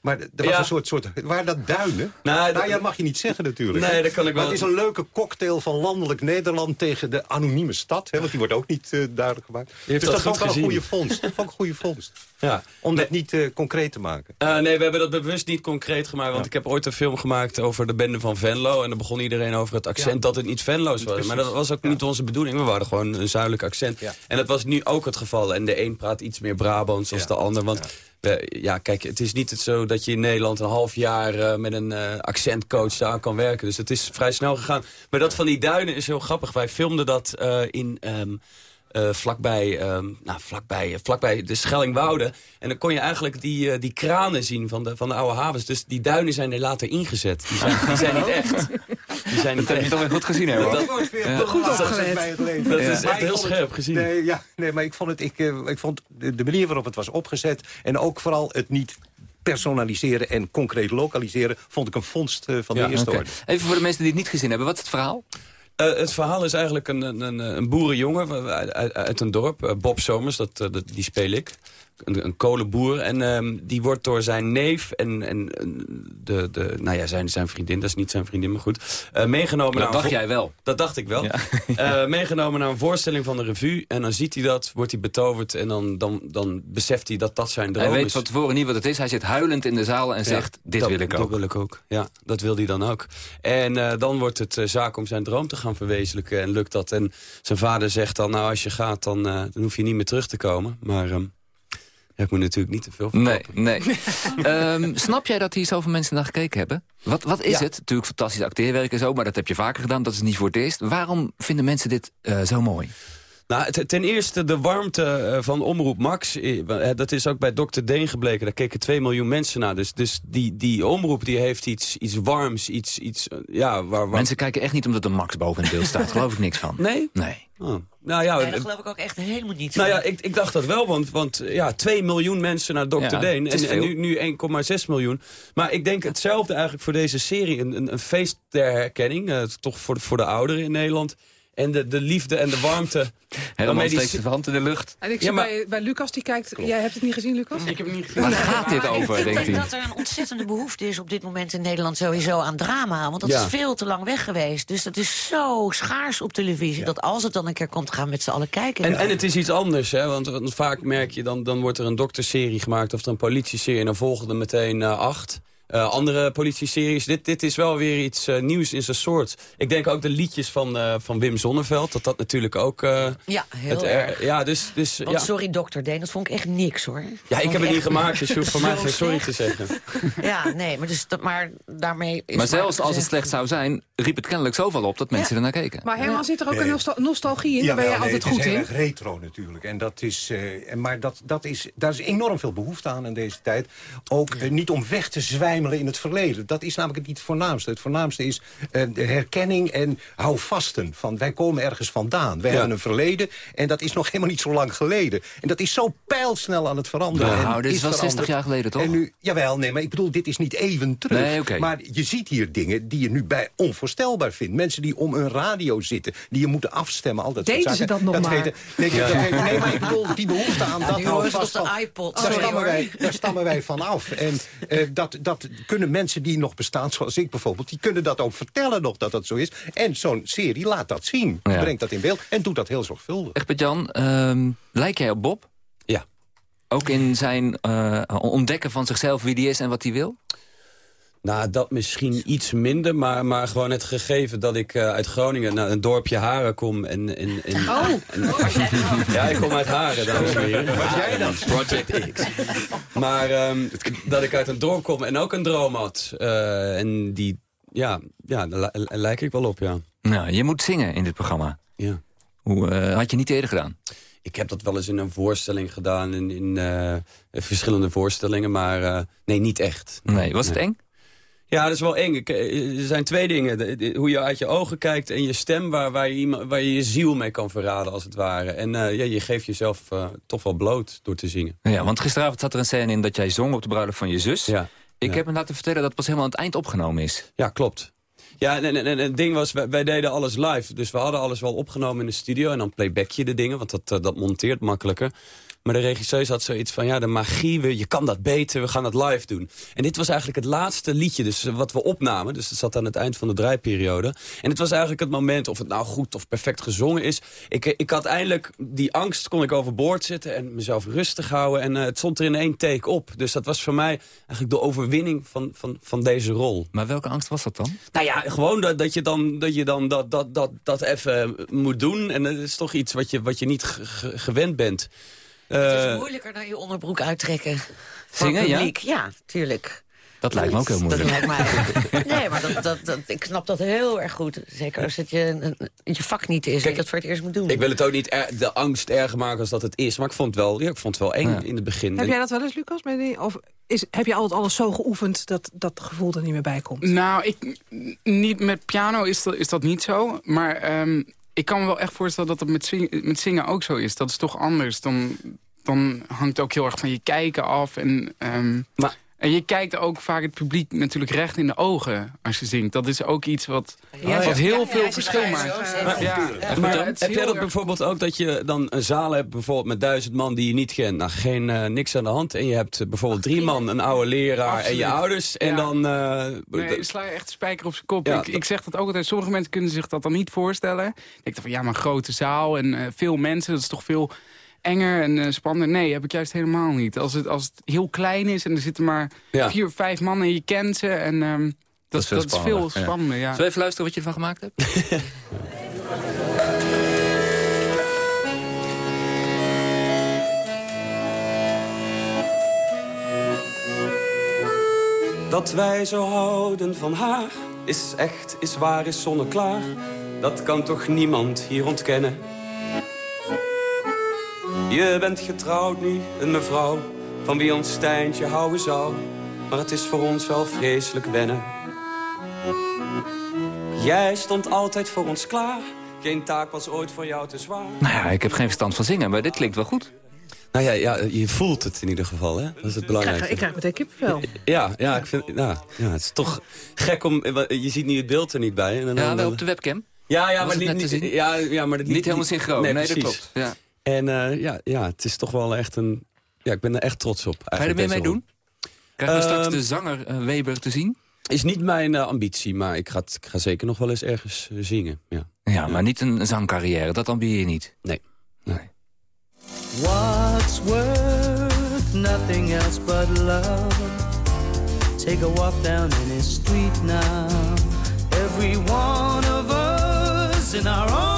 Maar er was Ja. een soort, soort... Waren dat duinen? Nou, Nou, ja, dat mag je niet zeggen natuurlijk. Nee, dat kan ik Maar wel. het is een leuke cocktail van landelijk Nederland... tegen de anonieme stad, hè, want die wordt ook niet eh, duidelijk gemaakt. dus dat dat goed vond ik wel een gezien. goede vondst. Dat vond ik een goede vondst. Ja. Om dat niet eh, concreet te maken. Eh, nee, we hebben dat bewust niet concreet gemaakt. Want ik heb ooit een film gemaakt over de bende van Venlo. En dan begon iedereen over het accent dat het niet Venlo's was. Maar dat was ook niet onze bedoeling. We waren gewoon een zuidelijk accent. En dat was nu ook het geval. En de een praat iets meer Brabants dan de ander. Want ja, kijk, het is niet zo dat je in Nederland een half jaar eh, met een accentcoach daar kan werken. Dus het is vrij snel gegaan. Maar dat van die duinen is heel grappig. Wij filmden dat in... ehm, eh, vlakbij, ehm, nou, vlakbij, vlakbij de Schellingwoude. En dan kon je eigenlijk die, eh, die kranen zien van de, van de oude havens. Dus die duinen zijn er later ingezet. Die zijn, die zijn niet echt. Die zijn niet Dat heb je toch weer goed gezien, hè. Dat- wordt weer Ja. goed Dat- opgelet. bij het leven. Dat is echt heel het- scherp gezien. Nee, ja, nee, maar ik vond, het, ik, eh, ik vond de, manier waarop het was opgezet... en ook vooral het niet personaliseren en concreet lokaliseren... vond ik een vondst eh, van de eerste Oké. orde. Even voor de mensen die het niet gezien hebben. Wat is het verhaal? Eh, het verhaal is eigenlijk een, een, een, boerenjongen uit een dorp. eh, Bob Somers, dat, eh, dat, die speel ik. Een, een kolenboer. En ehm, die wordt door zijn neef en, en de, de, nou ja, zijn, zijn vriendin, dat is niet zijn vriendin, maar goed. eh, meegenomen Dat naar dacht jij wel. Dat dacht ik wel. Eh, meegenomen naar een voorstelling van de revue. En dan ziet hij dat, wordt hij betoverd. En dan, dan, dan beseft hij dat dat zijn droom Hij weet is. van tevoren niet wat het is. Hij zit huilend in de zaal en Ja, zegt, dit dat, wil ik ook. Dat wil ik ook, ja. Dat wil hij dan ook. En eh, dan wordt het zaak om zijn droom te gaan verwezenlijken. En lukt dat. En zijn vader zegt dan, nou als je gaat, dan, dan hoef je niet meer terug te komen. Maar ehm, ik moet natuurlijk niet te veel Nee, verklappen. nee. Ehm, snap jij dat hier zoveel mensen naar gekeken hebben? Wat, wat is Ja. het? Natuurlijk fantastisch acteerwerk en zo, maar dat heb je vaker gedaan. Dat is niet voor het eerst. Waarom vinden mensen dit eh, zo mooi? Nou, te- ten eerste de warmte eh, van Omroep Max. eh, Dat is ook bij Dr. Deen gebleken. Daar keken 2 miljoen mensen naar. Dus, dus die, die omroep die heeft iets, iets warms, iets... iets eh, ja, waar, waar... Mensen kijken echt niet omdat er Max boven in het beeld staat. Geloof ik niks van. Nee? Nee. Oh. Nou ja, Nee, daar geloof ik ook echt helemaal niet Nou van. ja, ik, ik dacht dat wel, want, want ja, 2 miljoen mensen naar Dr. Ja, Deen. En, nu, nu 1,6 miljoen. Maar ik denk hetzelfde eigenlijk voor deze serie. Een, een, een feest der herkenning. eh, toch voor voor de ouderen in Nederland. En de, de liefde en de warmte. Helemaal steekt zijn hand in de lucht. En ik zie Ja, maar- bij, bij Lucas, die kijkt... Jij hebt het niet gezien, Lucas? Ik heb het niet gezien. Waar gaat dit Maar over, ik denkt denk hij? dat er een ontzettende behoefte is op dit moment in Nederland sowieso aan drama. Want dat Ja. is veel te lang weg geweest. Dus dat is zo schaars op televisie. Dat als het dan een keer komt, gaan we met z'n allen kijken. En, en het is iets anders, hè? Want, want vaak merk je, dan, dan wordt er een dokterserie gemaakt... of er een politieserie en dan volgen er meteen eh, acht... Eh, andere politieseries. Dit, dit is wel weer iets eh, nieuws in zijn soort. Ik denk ook de liedjes van, eh, van Wim Zonneveld. Dat dat natuurlijk ook... eh, ja, heel het, erg. ja, dus, dus, Want ja. sorry, dokter Deen, dat vond ik echt niks, hoor. ja, ik heb het niet gemaakt, dus je hoeft voor mij geen sorry te zeggen. Ja, nee, maar, dus, dat, maar daarmee is Maar zelfs als het slecht zou zijn, riep het kennelijk zoveel op dat mensen ernaar keken. Maar Herman, zit er ook Nee. een nostal- nostalgie in? Daar ben nee, altijd goed Het is in. heel erg retro natuurlijk. En dat is, eh, en maar dat, dat is, daar is enorm veel behoefte aan in deze tijd. Ook niet om weg te in het verleden. Dat is namelijk niet het voornaamste. Het voornaamste is eh, de herkenning en houvasten. Van wij komen ergens vandaan. Wij Ja. hebben een verleden en dat is nog helemaal niet zo lang geleden. En dat is zo pijlsnel aan het veranderen. Nou, en dit is wel 60 veranderd. jaar geleden, toch? En nu, jawel, nee, maar ik bedoel, dit is niet even terug. Nee, oké. Maar je ziet hier dingen die je nu bij onvoorstelbaar vindt. Mensen die om een radio zitten, die je moeten afstemmen. Al dat soort ze zaken. dat nog maar? weten- nee, dat weten- nee, maar ik bedoel, die behoefte aan dat van- iPod. Daar, stammen wij, daar stammen wij van af. En eh, dat, dat kunnen mensen die nog bestaan, zoals ik bijvoorbeeld... die kunnen dat ook vertellen nog dat dat zo is. En zo'n serie laat dat zien. Ja. Brengt dat in beeld en doet dat heel zorgvuldig. Egbert-Jan, ehm, lijk jij op Bob? Ja. Ook in zijn eh, ontdekken van zichzelf wie die is en wat hij wil? Nou, dat misschien iets minder, maar, maar gewoon het gegeven dat ik eh, uit Groningen naar een dorpje Haren kom. En, en, en, Oh, Ja, ik kom uit Haren, dames en heren. Was jij dan? Project X. Maar ehm, dat ik uit een dorp kom en ook een droom had. eh, en die, ja, ja daar li- lijk ik wel op, ja. Nou, je moet zingen in dit programma. ja. Hoe eh, had je niet eerder gedaan? Ik heb dat wel eens in een voorstelling gedaan, in, in eh, verschillende voorstellingen, maar eh, nee, niet echt. Nee, was het Nee. eng? Ja, dat is wel eng. Eh, Er zijn twee dingen. Hoe je uit je ogen kijkt en je stem... waar, waar, je, waar je je ziel mee kan verraden, als het ware. En eh, ja, je geeft jezelf eh, toch wel bloot door te zingen. Ja, want gisteravond zat er een scène in dat jij zong op de bruiloft van je zus. Ja, Ik ja. heb me laten vertellen dat het pas helemaal aan het eind opgenomen is. ja klopt. Ja, en, en, en het ding was, wij, wij deden alles live. Dus we hadden alles wel opgenomen in de studio. En dan playback je de dingen, want dat, dat monteert makkelijker. Maar de regisseur had zoiets van, ja, de magie, we, je kan dat beter, we gaan dat live doen. En dit was eigenlijk het laatste liedje dus, eh, wat we opnamen. Dus het zat aan het eind van de draaiperiode. En het was eigenlijk het moment, of het nou goed of perfect gezongen is. Ik, eh, ik had eindelijk, die angst kon ik overboord zetten en mezelf rustig houden. En uh, het stond er in één take op. Dus dat was voor mij eigenlijk de overwinning van, van, van deze rol. Maar welke angst was dat dan? Nou ja, gewoon dat, dat je dan, dat, je dan dat, dat, dat, dat even moet doen. En dat is toch iets wat je, wat je niet gewend bent. Het is eh, moeilijker dan je onderbroek uittrekken. Zingen, publiek. ja? Ja, tuurlijk. Dat lijkt me ook heel moeilijk. Dat lijkt mij Nee, maar dat, dat, dat, ik snap dat heel erg goed. Zeker als het je, je vak niet is Kijk, dat je het voor het eerst moet doen. Ik wil het ook niet de angst erger maken als dat het is. Maar ik vond het wel, ja, ik vond het wel eng in het begin. Heb jij dat wel eens, Lucas? Of is, heb je altijd alles zo geoefend dat dat gevoel er niet meer bij komt? Nou, ik, niet, met piano is dat, is dat niet zo. Maar um, ik kan me wel echt voorstellen dat het met zingen, ook zo is. Dat is toch anders. Dan, dan hangt het ook heel erg van je kijken af. En, um, maar en je kijkt ook vaak het publiek natuurlijk recht in de ogen als je zingt. Dat is ook iets wat, ja, wat heel veel verschil maakt. Maar, ja, maar heb jij dat bijvoorbeeld ook dat je dan een zaal hebt bijvoorbeeld met duizend man die je niet kent? Nou, geen uh, niks aan de hand. En je hebt bijvoorbeeld drie man, een oude leraar en je ouders. En dan... Uh, nee, sla je echt de spijker op zijn kop. Ik, ik, zeg dat ook altijd. Sommige mensen kunnen zich dat dan niet voorstellen. Ik denk van ja, maar een grote zaal en uh, veel mensen. Dat is toch veel enger en uh, spannender. Nee, heb ik juist helemaal niet. Als het, als het heel klein is en er zitten maar vier of vijf mannen en je kent ze... en um, dat, dat, is veel spannender. Ja. Zullen we even luisteren wat je ervan gemaakt hebt? Dat wij zo houden van haar is echt, is waar, is zonneklaar. Dat kan toch niemand hier ontkennen. Je bent getrouwd nu, een mevrouw, van wie ons Stijntje houden zou. Maar het is voor ons wel vreselijk wennen. Jij stond altijd voor ons klaar. Geen taak was ooit voor jou te zwaar. Nou ja, ik heb geen verstand van zingen, maar dit klinkt wel goed. Nou ja, ja, je voelt het in ieder geval, hè? Dat is het belangrijkste. Ik krijg, ik krijg meteen kippenvel. Ja, ja, ik vind, nou, ja, het is toch gek om... Je ziet nu het beeld er niet bij. En dan, ja, wel op de webcam. Ja, ja, maar niet, ja, ja, maar niet, niet helemaal synchroon. Nee, nee dat klopt. Ja. En uh, ja, ja, het is toch wel echt een... Ja, ik ben er echt trots op. Ga je er meer mee doen? Krijgen we straks ehm, de zanger uh, Weber te zien? Is niet mijn uh, ambitie, maar ik ga, ik ga zeker nog wel eens ergens zingen. Ja. ja, maar niet een zangcarrière, dat ambieer je niet? Nee. nee. What's worth nothing else but love Take a walk down any street now Every one of us in our own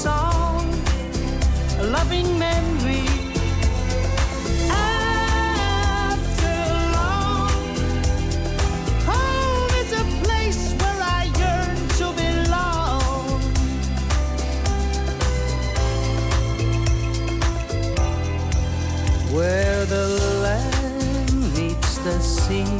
Song, a loving memory. After long, home is a place where I yearn to belong. Where the land meets the sea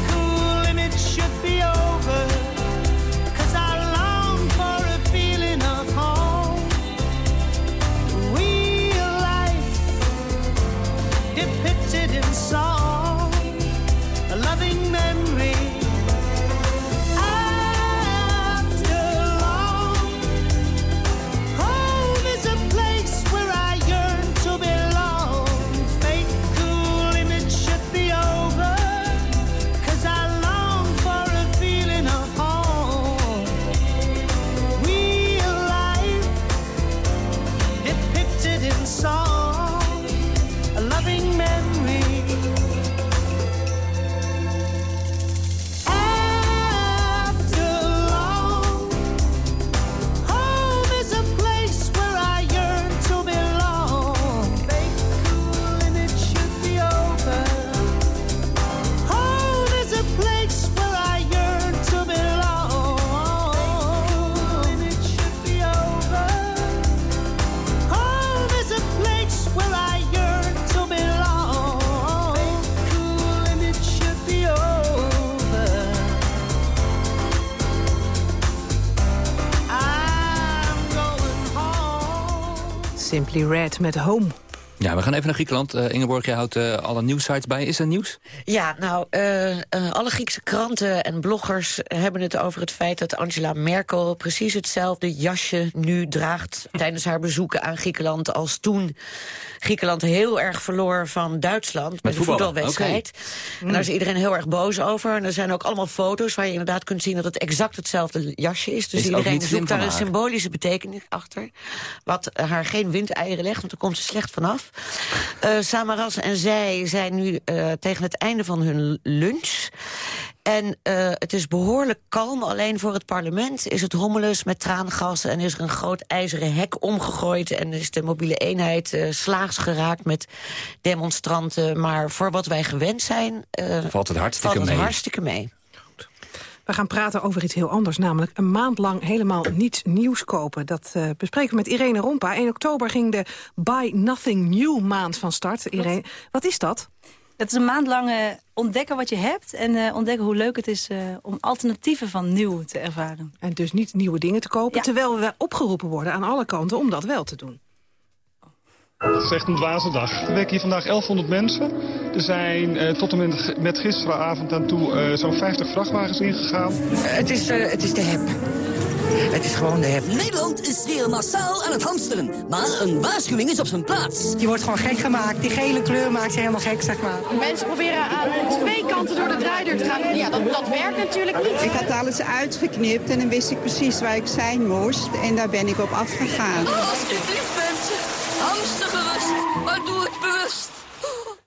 Simply Red met Home. Ja, we gaan even naar Griekenland. Uh, Ingeborg, jij houdt uh, alle nieuwsites bij. Is er nieuws? Ja, nou, uh, alle Griekse kranten en bloggers hebben het over het feit... dat Angela Merkel precies hetzelfde jasje nu draagt... tijdens haar bezoeken aan Griekenland als toen Griekenland heel erg verloor van Duitsland... met, met een voetbalwedstrijd. Okay. En daar is iedereen heel erg boos over. En er zijn ook allemaal foto's waar je inderdaad kunt zien... dat het exact hetzelfde jasje is. Dus is iedereen zoekt daar een symbolische betekenis achter. Wat haar geen windeieren legt, want daar komt ze slecht vanaf. Uh, Samaras en zij zijn nu uh, tegen het einde van hun lunch. En uh, het is behoorlijk kalm. Alleen voor het parlement is het hommeles met traangassen... en is er een groot ijzeren hek omgegooid... en is de mobiele eenheid uh, slaags geraakt met demonstranten. Maar voor wat wij gewend zijn... Uh, valt het hartstikke valt het mee. Hartstikke mee. We gaan praten over iets heel anders, namelijk een maand lang helemaal niets nieuws kopen. Dat uh, bespreken we met Irene Rompa. 1 oktober ging de Buy Nothing New maand van start. Irene, wat is dat? Het is een maand lang uh, ontdekken wat je hebt en uh, ontdekken hoe leuk het is uh, om alternatieven van nieuw te ervaren. En dus niet nieuwe dingen te kopen, ja. terwijl we opgeroepen worden aan alle kanten om dat wel te doen. Het is echt een dwaze dag. Er werken hier vandaag 1100 mensen. Er zijn uh, tot en met, met gisteravond aan toe uh, zo'n 50 vrachtwagens ingegaan. het, is, uh, het is de heb. Het is gewoon de heb. Nederland is weer massaal aan het hamsteren. Maar een waarschuwing is op zijn plaats. Je wordt gewoon gek gemaakt. Die gele kleur maakt je helemaal gek, zeg maar. Mensen proberen aan twee kanten door de draaideur te gaan. Ja, dat, dat werkt natuurlijk niet. Ik had alles uitgeknipt en dan wist ik precies waar ik zijn moest. En daar ben ik op afgegaan. Alsjeblieft mensen, hamster gerust, maar doe het bewust.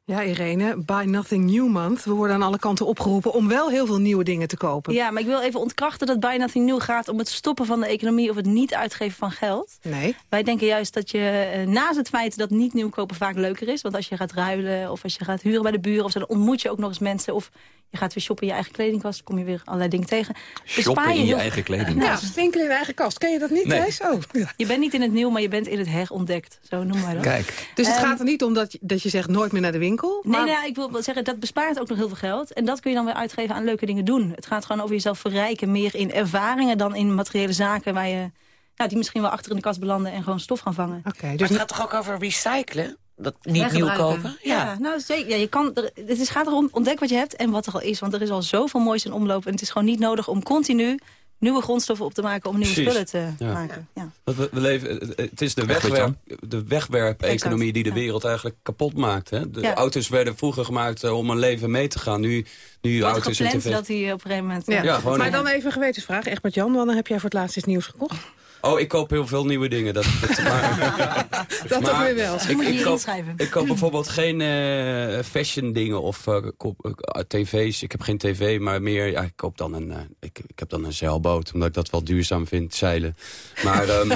Ja, Irene, Buy Nothing New Month. We worden aan alle kanten opgeroepen om wel heel veel nieuwe dingen te kopen. Ja, maar ik wil even ontkrachten dat Buy Nothing New gaat om het stoppen van de economie of het niet uitgeven van geld. Nee. Wij denken juist dat je uh, naast het feit dat niet nieuw kopen vaak leuker is. Want als je gaat ruilen of als je gaat huren bij de buren of zo, dan ontmoet je ook nog eens mensen. Of je gaat weer shoppen in je eigen kledingkast, kom je weer allerlei dingen tegen. Shoppen in je eigen kledingkast? Ja, winkelen in je eigen kast. Ken je dat niet, nee. Thijs? Oh, ja. Je bent niet in het nieuw, maar je bent in het herontdekt. Zo noemen wij dat. Kijk. Dus het um, gaat er niet om dat je, dat je zegt nooit meer naar de winkel? Nee, maar... nee, ik wil zeggen, dat bespaart ook nog heel veel geld. En dat kun je dan weer uitgeven aan leuke dingen doen. Het gaat gewoon over jezelf verrijken, meer in ervaringen dan in materiële zaken waar je... Nou, die misschien wel achter in de kast belanden en gewoon stof gaan vangen. Oké. Okay, dus het gaat toch ook over recyclen? Dat niet nieuw kopen? Ja, ja nou zeker. Ja, je kan, er, het is, gaat erom, ontdek wat je hebt en wat er al is. Want er is al zoveel moois in omloop. En het is gewoon niet nodig om continu nieuwe grondstoffen op te maken om nieuwe Precies. spullen te ja. maken. Ja. We, we leven, het is de, wegwerp, de wegwerp-economie die de wereld eigenlijk kapot maakt. Hè? De Ja. auto's werden vroeger gemaakt uh, om een leven mee te gaan. Nu, nu Wordt auto's en gepland tv. dat hij op een gegeven moment... Ja. Maar dan even een gewetensvraag. Egbert Jan, wanneer heb jij voor het laatst iets nieuws gekocht? Oh, ik koop heel veel nieuwe dingen. Dat, dat, maar, Dat toch weer wel. Ik, ik, koop, ik koop bijvoorbeeld geen eh, fashion dingen of eh, koop, eh, tv's. Ik heb geen tv, maar meer... Ja, ik, koop dan een, eh, ik, ik heb dan een zeilboot, omdat ik dat wel duurzaam vind, zeilen. Maar... En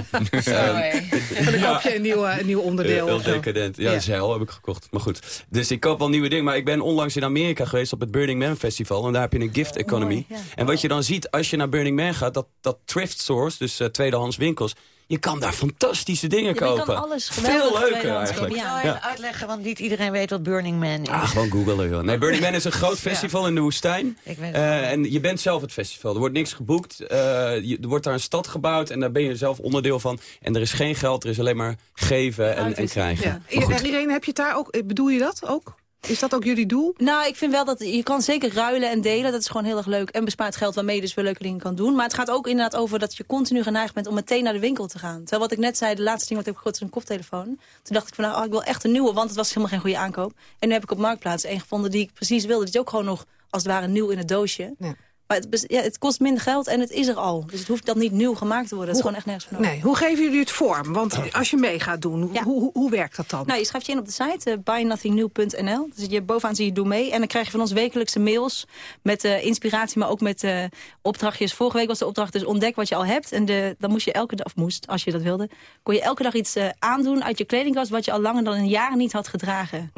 dan koop je een nieuw, een nieuw onderdeel. Heel of zo. decadent. Ja, zeil heb ik gekocht. Maar goed. Dus ik koop wel nieuwe dingen. Maar ik ben onlangs in Amerika geweest op het Burning Man Festival. En daar heb je een gift economy. En wat je dan ziet als je naar Burning Man gaat... dat, dat thrift stores, dus eh, tweedehands winkels... je kan daar fantastische dingen Ja, je kopen. kan alles Veel geweldig leuker eigenlijk. kopen. Ja, uitleggen, want niet iedereen weet wat Burning Man is. Ah, gewoon googlen, joh. Nee, Burning Man is een groot festival in de woestijn. Ik weet. Eh, en je bent zelf het festival. Er wordt niks geboekt. Eh, je- er wordt daar een stad gebouwd en daar ben je zelf onderdeel van. En er is geen geld, er is alleen maar geven en, en krijgen. Ja. Maar goed. En Irene, heb je het daar ook, bedoel je dat ook? Is dat ook jullie doel? Nou, ik vind wel dat je kan zeker ruilen en delen. Dat is gewoon heel erg leuk. En bespaart geld waarmee je dus weer leuke dingen kan doen. Maar het gaat ook inderdaad over dat je continu geneigd bent om meteen naar de winkel te gaan. Terwijl wat ik net zei, de laatste ding wat ik heb gekocht is een koptelefoon. Toen dacht ik van nou, oh, ik wil echt een nieuwe, want het was helemaal geen goede aankoop. En nu heb ik op Marktplaats een gevonden die ik precies wilde. Die is ook gewoon nog als het ware nieuw in het doosje. Ja. Maar het, ja, het kost minder geld en het is er al. Dus het hoeft dan niet nieuw gemaakt te worden. Dat is gewoon echt nergens nodig. Nee, hoe geven jullie het vorm? Want als je mee gaat doen, hoe, hoe, hoe werkt dat dan? Nou, je schrijft je in op de site, uh, buynothingneww.nl. Dus je, bovenaan zie je doe mee. En dan krijg je van ons wekelijkse mails met eh, inspiratie, maar ook met eh, opdrachtjes. Vorige week was de opdracht dus ontdek wat je al hebt. En de, dan moest je elke dag, of moest, als je dat wilde, kon je elke dag iets aandoen uit je kledingkast wat je al langer dan een jaar niet had gedragen.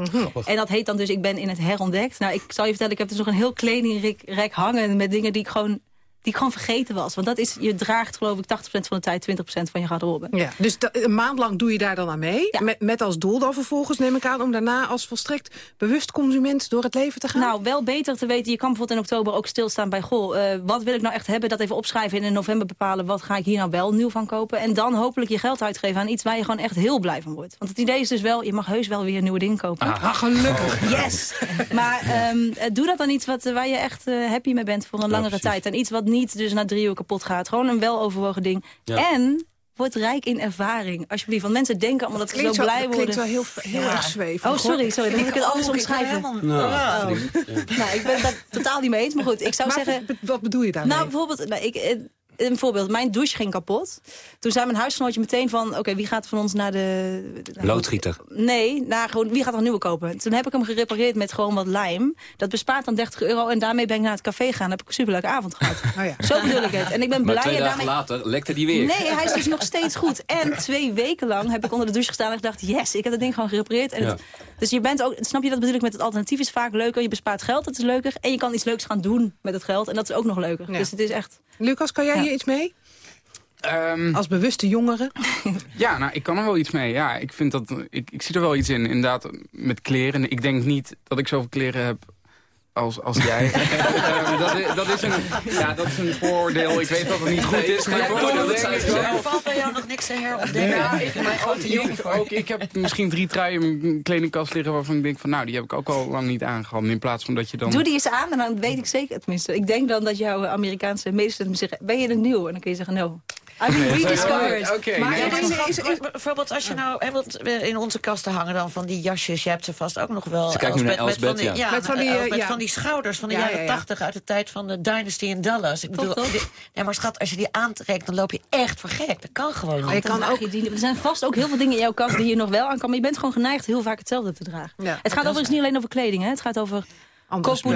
En dat heet dan dus, ik ben in het herontdekt. Nou, ik zal je vertellen, ik heb dus nog een heel kledingrijk rek hangen met dingen die ik gewoon die ik gewoon vergeten was. Want dat is, je draagt geloof ik 80% van de tijd 20% van je garderobe. Ja, dus een maand lang doe je daar dan aan mee. Met, met als doel dan vervolgens, neem ik aan... om daarna als volstrekt bewust consument door het leven te gaan? Nou, wel beter te weten. Je kan bijvoorbeeld in oktober ook stilstaan bij... goh, eh, wat wil ik nou echt hebben? Dat even opschrijven en in november bepalen... wat ga ik hier nou wel nieuw van kopen? En dan hopelijk je geld uitgeven aan iets waar je gewoon echt heel blij van wordt. Want het idee is dus wel, je mag heus wel weer nieuwe dingen kopen. Ah, gelukkig. Yes! maar ehm, eh, doe dat dan iets wat, eh, waar je echt eh, happy mee bent voor een langere tijd. En iets wat niet dus na drie uur kapot gaat. Gewoon een weloverwogen ding. Ja. En... Word rijk in ervaring, alsjeblieft. Want mensen denken allemaal dat, ze zo blij dat worden. klinkt wel heel- heel erg zwevig, Oh, sorry, sorry. Dan moet ik het Ik anders ook, ik ben omschrijven. helemaal- Oh. Nou, ik ben dat totaal niet mee eens. Maar goed, ik zou Maar zeggen... Wat bedoel je daarmee? Nou, bijvoorbeeld, nou, ik, eh, een voorbeeld. Mijn douche ging kapot. Toen zei mijn huisgenootje meteen van... Oké, wie gaat van ons naar de... Loodgieter. Nee, naar gewoon, wie gaat er een nieuwe kopen? Toen heb ik hem gerepareerd met gewoon wat lijm. Dat bespaart dan 30 euro. En daarmee ben ik naar het café gegaan. heb ik een superleuke avond gehad. Zo bedoel ik het. En ik ben Maar blij twee en dagen daarmee... later lekte die weer. Nee, hij is dus nog steeds goed. En twee weken lang heb ik onder de douche gestaan en gedacht... yes, ik heb dat ding gewoon gerepareerd. En Ja. het- dus je bent ook, snap je dat bedoel ik met het alternatief is vaak leuker. Je bespaart geld, dat is leuker. En je kan iets leuks gaan doen met het geld. En dat is ook nog leuker. Ja. Dus het is echt... Lucas, kan jij Ja. hier iets mee? Ehm, Als bewuste jongere? Ja, nou, ik kan er wel iets mee. Ja, ik, vind dat, ik, ik zie er wel iets in, inderdaad, met kleren. Ik denk niet dat ik zoveel kleren heb als, als jij. Dat, is, dat, is een, ja, dat is een vooroordeel. Ik weet dat het niet goed is. Maar vooroordeel wel. Er valt bij jou nog niks te herontdekken. Ja, ik ben mijn grote ik, jongen voor. ook, ik heb misschien drie truien in mijn kledingkast liggen waarvan ik denk van nou, die heb ik ook al lang niet aangehad. In plaats van dat je dan... Doe die eens aan en dan weet ik zeker, tenminste. Ik denk dan dat jouw Amerikaanse medestudent me zeggen... ben je een nieuw? En dan kun je zeggen no. Been rediscovered. Oké, Maar nee, is, is, is- bijvoorbeeld als je nou... Hè, want we- in onze kasten hangen dan van die jasjes. Je hebt ze vast ook nog wel. Ze kijkt nu naar met van die, Elsbeth, ja. Met van die, eh, met ja. van die schouders van de Ja, jaren ja, ja. tachtig... uit de tijd van de Dynasty in Dallas. Ik bedoel, nee, maar schat, als je die aantrekt... dan loop je echt voor gek. Dat kan gewoon niet. Je kan ook, die, er zijn vast ook heel veel dingen in jouw kast die je nog wel aan kan. Maar je bent gewoon geneigd heel vaak hetzelfde te dragen. Ja, het gaat overigens niet alleen over kleding. Hè? Het gaat over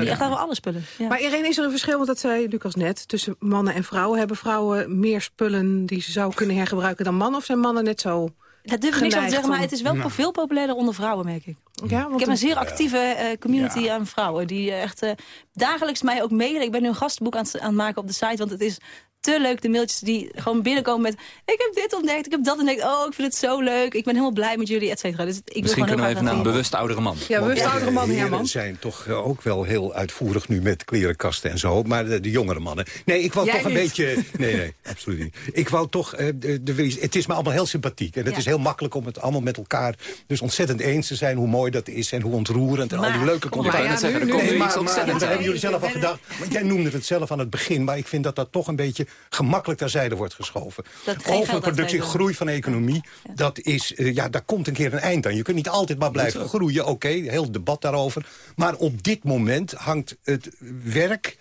Het gaat over alle spullen. Ja. Maar Irene, is er een verschil, want dat zei Lucas net... tussen mannen en vrouwen? Hebben vrouwen meer spullen die ze zouden kunnen hergebruiken dan mannen? Of zijn mannen net zo Dat durf ik over te zeggen, maar het is wel om- veel populairder onder vrouwen, merk ik. Ja, want Ik heb een- zeer actieve eh, community aan vrouwen... die eh, echt eh, dagelijks mij ook mailen. Ik ben nu een gastenboek aan, het- aan het maken op de site, want het is te leuk, de mailtjes die gewoon binnenkomen met... ik heb dit ontdekt, ik heb dat ontdekt, oh, ik vind het zo leuk... ik ben helemaal blij met jullie, et cetera. Dus ik wil Misschien kunnen we even naar een bewust oudere man. Ja, bewust oudere man, de heren Herman. zijn toch ook wel heel uitvoerig nu met klerenkasten en zo. Maar de, de jongere mannen... Nee, ik wou Jij toch een beetje... Nee, nee, absoluut niet. Ik wou toch... eh, de, de, het is me allemaal heel sympathiek. En het Ja. is heel makkelijk om het allemaal met elkaar... dus ontzettend eens te zijn hoe mooi dat is... en hoe ontroerend en al die leuke maar, commentaar. zeggen, er nu- Nee, maar, maar hebben jullie zelf al gedacht. Jij noemde het zelf aan het begin. Maar ik vind dat dat toch een beetje gemakkelijk terzijde wordt geschoven. Overproductie, groei van economie. Dat is, eh, ja, daar komt een keer een eind aan. Je kunt niet altijd maar blijven groeien. Oké, heel debat daarover. Maar op dit moment hangt het werk...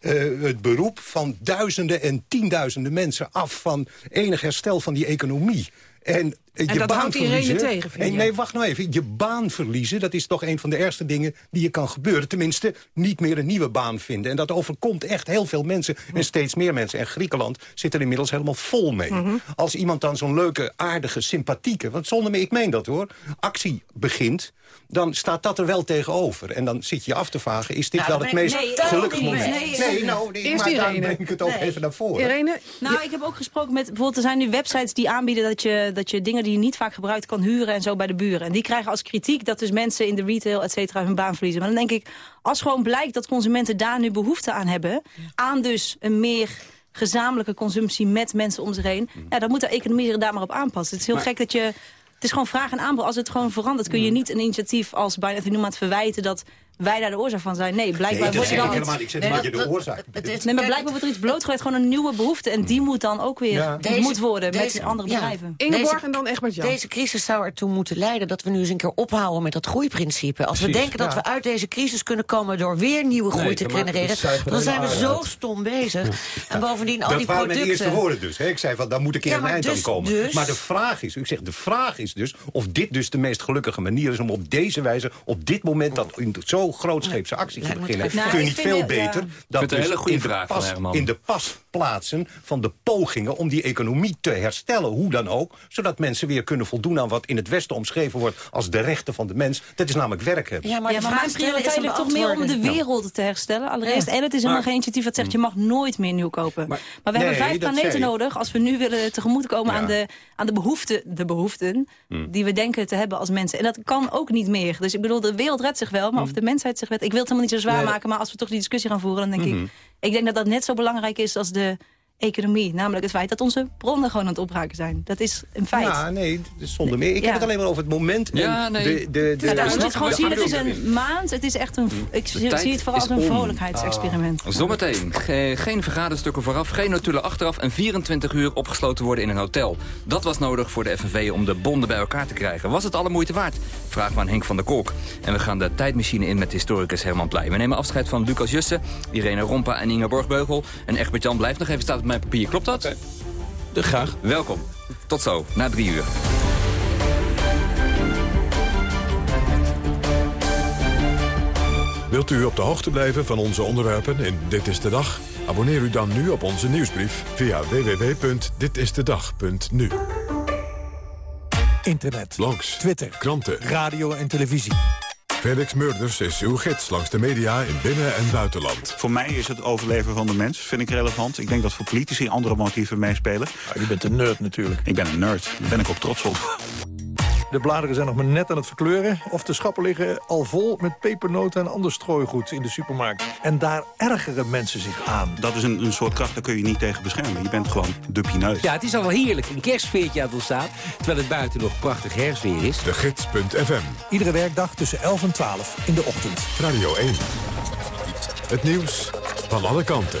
eh, het beroep van duizenden en tienduizenden mensen af... van enig herstel van die economie. En, En je dat baan houdt iedereen verliezen. tegen, vind En je? nee, wacht nou even. Je baan verliezen, dat is toch een van de ergste dingen die je kan gebeuren. Tenminste, niet meer een nieuwe baan vinden. En dat overkomt echt heel veel mensen. En steeds meer mensen. En Griekenland zit er inmiddels helemaal vol mee. Mhm. Als iemand dan zo'n leuke, aardige, sympathieke... want zonder me, ik meen dat hoor, actie begint... dan staat dat er wel tegenover. En dan zit je je af te vragen, is dit Nou, wel dan het meest nee, niet moment? mee. Nee, nou, nee, Eerst maar daarom Irene. breng ik het ook Nee. even naar voren. Irene, Nou, ik heb ook gesproken met... Bijvoorbeeld, er zijn nu websites die aanbieden dat je, dat je dingen die je niet vaak gebruikt kan huren en zo bij de buren. En die krijgen als kritiek dat dus mensen in de retail, et cetera, hun baan verliezen. Maar dan denk ik, als gewoon blijkt dat consumenten daar nu behoefte aan hebben, aan dus een meer gezamenlijke consumptie met mensen om zich heen, ja, dan moet de economie er daar maar op aanpassen. Het is heel Maar- gek dat je... Het is gewoon vraag en aanbod. Als het gewoon verandert, kun je niet een initiatief als bijna het verwijten dat wij daar de oorzaak van zijn. Nee, blijkbaar Nee, dat wordt er ik dan helemaal. Ik zeg Nee, dat je dat- de oorzaak het is- Nee, maar blijkbaar wordt er iets blootgelegd, gewoon een nieuwe behoefte. En die moet dan ook weer Deze- worden met deze- andere ja. bedrijven. Ingeborg Deze- en dan Egbert Jan. Deze crisis zou ertoe moeten leiden dat we nu eens een keer ophouden met dat groeiprincipe. Als we denken dat ja. we uit deze crisis kunnen komen door weer nieuwe groei Nee, te genereren, dan zijn we zo stom bezig. En bovendien al dat die waren mijn producten. eerste woorden dus. Hè. Ik zei van, daar moet een keer een eind aan dus- komen. dus- Maar de vraag is, ik zeg, de vraag is dus... of dit dus de meest gelukkige manier is om op deze wijze... op dit moment dat in- zo zo grootscheepse acties te beginnen... Nou, kun je ik niet veel beter dat het een dus hele goede vraag van pas, in de pas plaatsen van de pogingen om die economie te herstellen. Hoe dan ook. Zodat mensen weer kunnen voldoen aan wat in het Westen omschreven wordt... als de rechten van de mens. Dat is namelijk werk hebben. Ja, maar, de vraag mijn prioriteit ligt toch meer om de wereld te herstellen. Allereerst. En het is helemaal Maar- geen initiatief dat zegt... je mag nooit meer nieuw kopen. Maar, we Nee, hebben vijf planeten nodig... als we nu willen tegemoetkomen Ja. aan, de, aan de, behoeften, de behoeften... Hmm. die we denken te hebben als mensen. En dat kan ook niet meer. Dus ik bedoel, de wereld redt zich wel. Maar of de mensheid zich redt... Ik wil het helemaal niet zo zwaar Nee, maken... maar als we toch die discussie gaan voeren... dan denk Mhm. ik... Ik denk dat dat net zo belangrijk is als de economie. Namelijk het feit dat onze bronnen gewoon aan het opraken zijn. Dat is een feit. Ja, nee, dat is zonder meer. Ik Ja. heb het alleen maar over het moment. en Ja, nee. De, de, de, Ja, daar de- moet je het gewoon zien. Het is een maand. Het is echt een. Ik zie, het vooral als een vrolijkheidsexperiment. Zometeen. Ge- geen vergaderstukken vooraf, geen notulen achteraf... en 24 uur opgesloten worden in een hotel. Dat was nodig voor de FNV om de bonden bij elkaar te krijgen. Was het alle moeite waard? Vraag maar aan Henk van der Kolk. En we gaan de tijdmachine in met historicus Herman Pleij. We nemen afscheid van Lucas Jussen, Irene Rompa en Inge Borgbeugel. En Egbert-Jan blijft nog even, staat op mijn papier. Klopt dat? De graag. Welkom. Tot zo, na drie uur. Wilt u op de hoogte blijven van onze onderwerpen in Dit is de Dag? Abonneer u dan nu op onze nieuwsbrief via www.ditistedag.nu. Internet, Blogs, Twitter, kranten. radio en televisie. Felix Murders is uw gids langs de media in binnen- en buitenland. Voor mij is het overleven van de mens, vind ik relevant. Ik denk dat voor politici andere motieven meespelen. je bent een nerd natuurlijk. Ik ben een nerd, daar ben ik ook trots op. De bladeren zijn nog maar net aan het verkleuren. Of de schappen liggen al vol met pepernoten en ander strooigoed in de supermarkt. En daar ergeren mensen zich aan. Dat is een, een soort kracht, daar kun je niet tegen beschermen. Je bent gewoon de pineut. Ja, het is al wel heerlijk. Een kerstfeertje aan het ontstaan. Terwijl het buiten nog prachtig herfstweer is. De Gids.fm. Iedere werkdag tussen 11 en 12 in de ochtend. Radio 1. Het nieuws van alle kanten.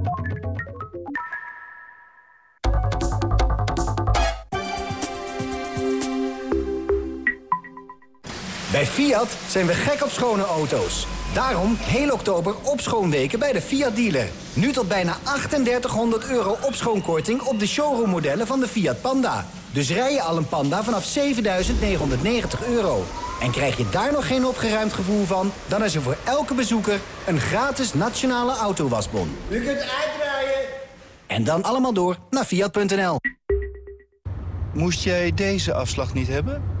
Bij Fiat zijn we gek op schone auto's. Daarom heel oktober opschoonweken bij de Fiat dealer. Nu tot bijna 3800 euro opschoonkorting op de showroommodellen van de Fiat Panda. Dus rij je al een Panda vanaf 7990 euro. En krijg je daar nog geen opgeruimd gevoel van... dan is er voor elke bezoeker een gratis nationale autowasbon. U kunt uitdraaien. En dan allemaal door naar Fiat.nl. Moest jij deze afslag niet hebben?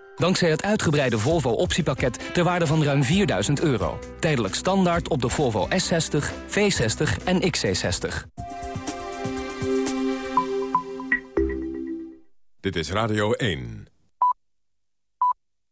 Dankzij het uitgebreide Volvo optiepakket ter waarde van ruim 4000 euro. Tijdelijk standaard op de Volvo S60, V60 en XC60. Dit is Radio 1.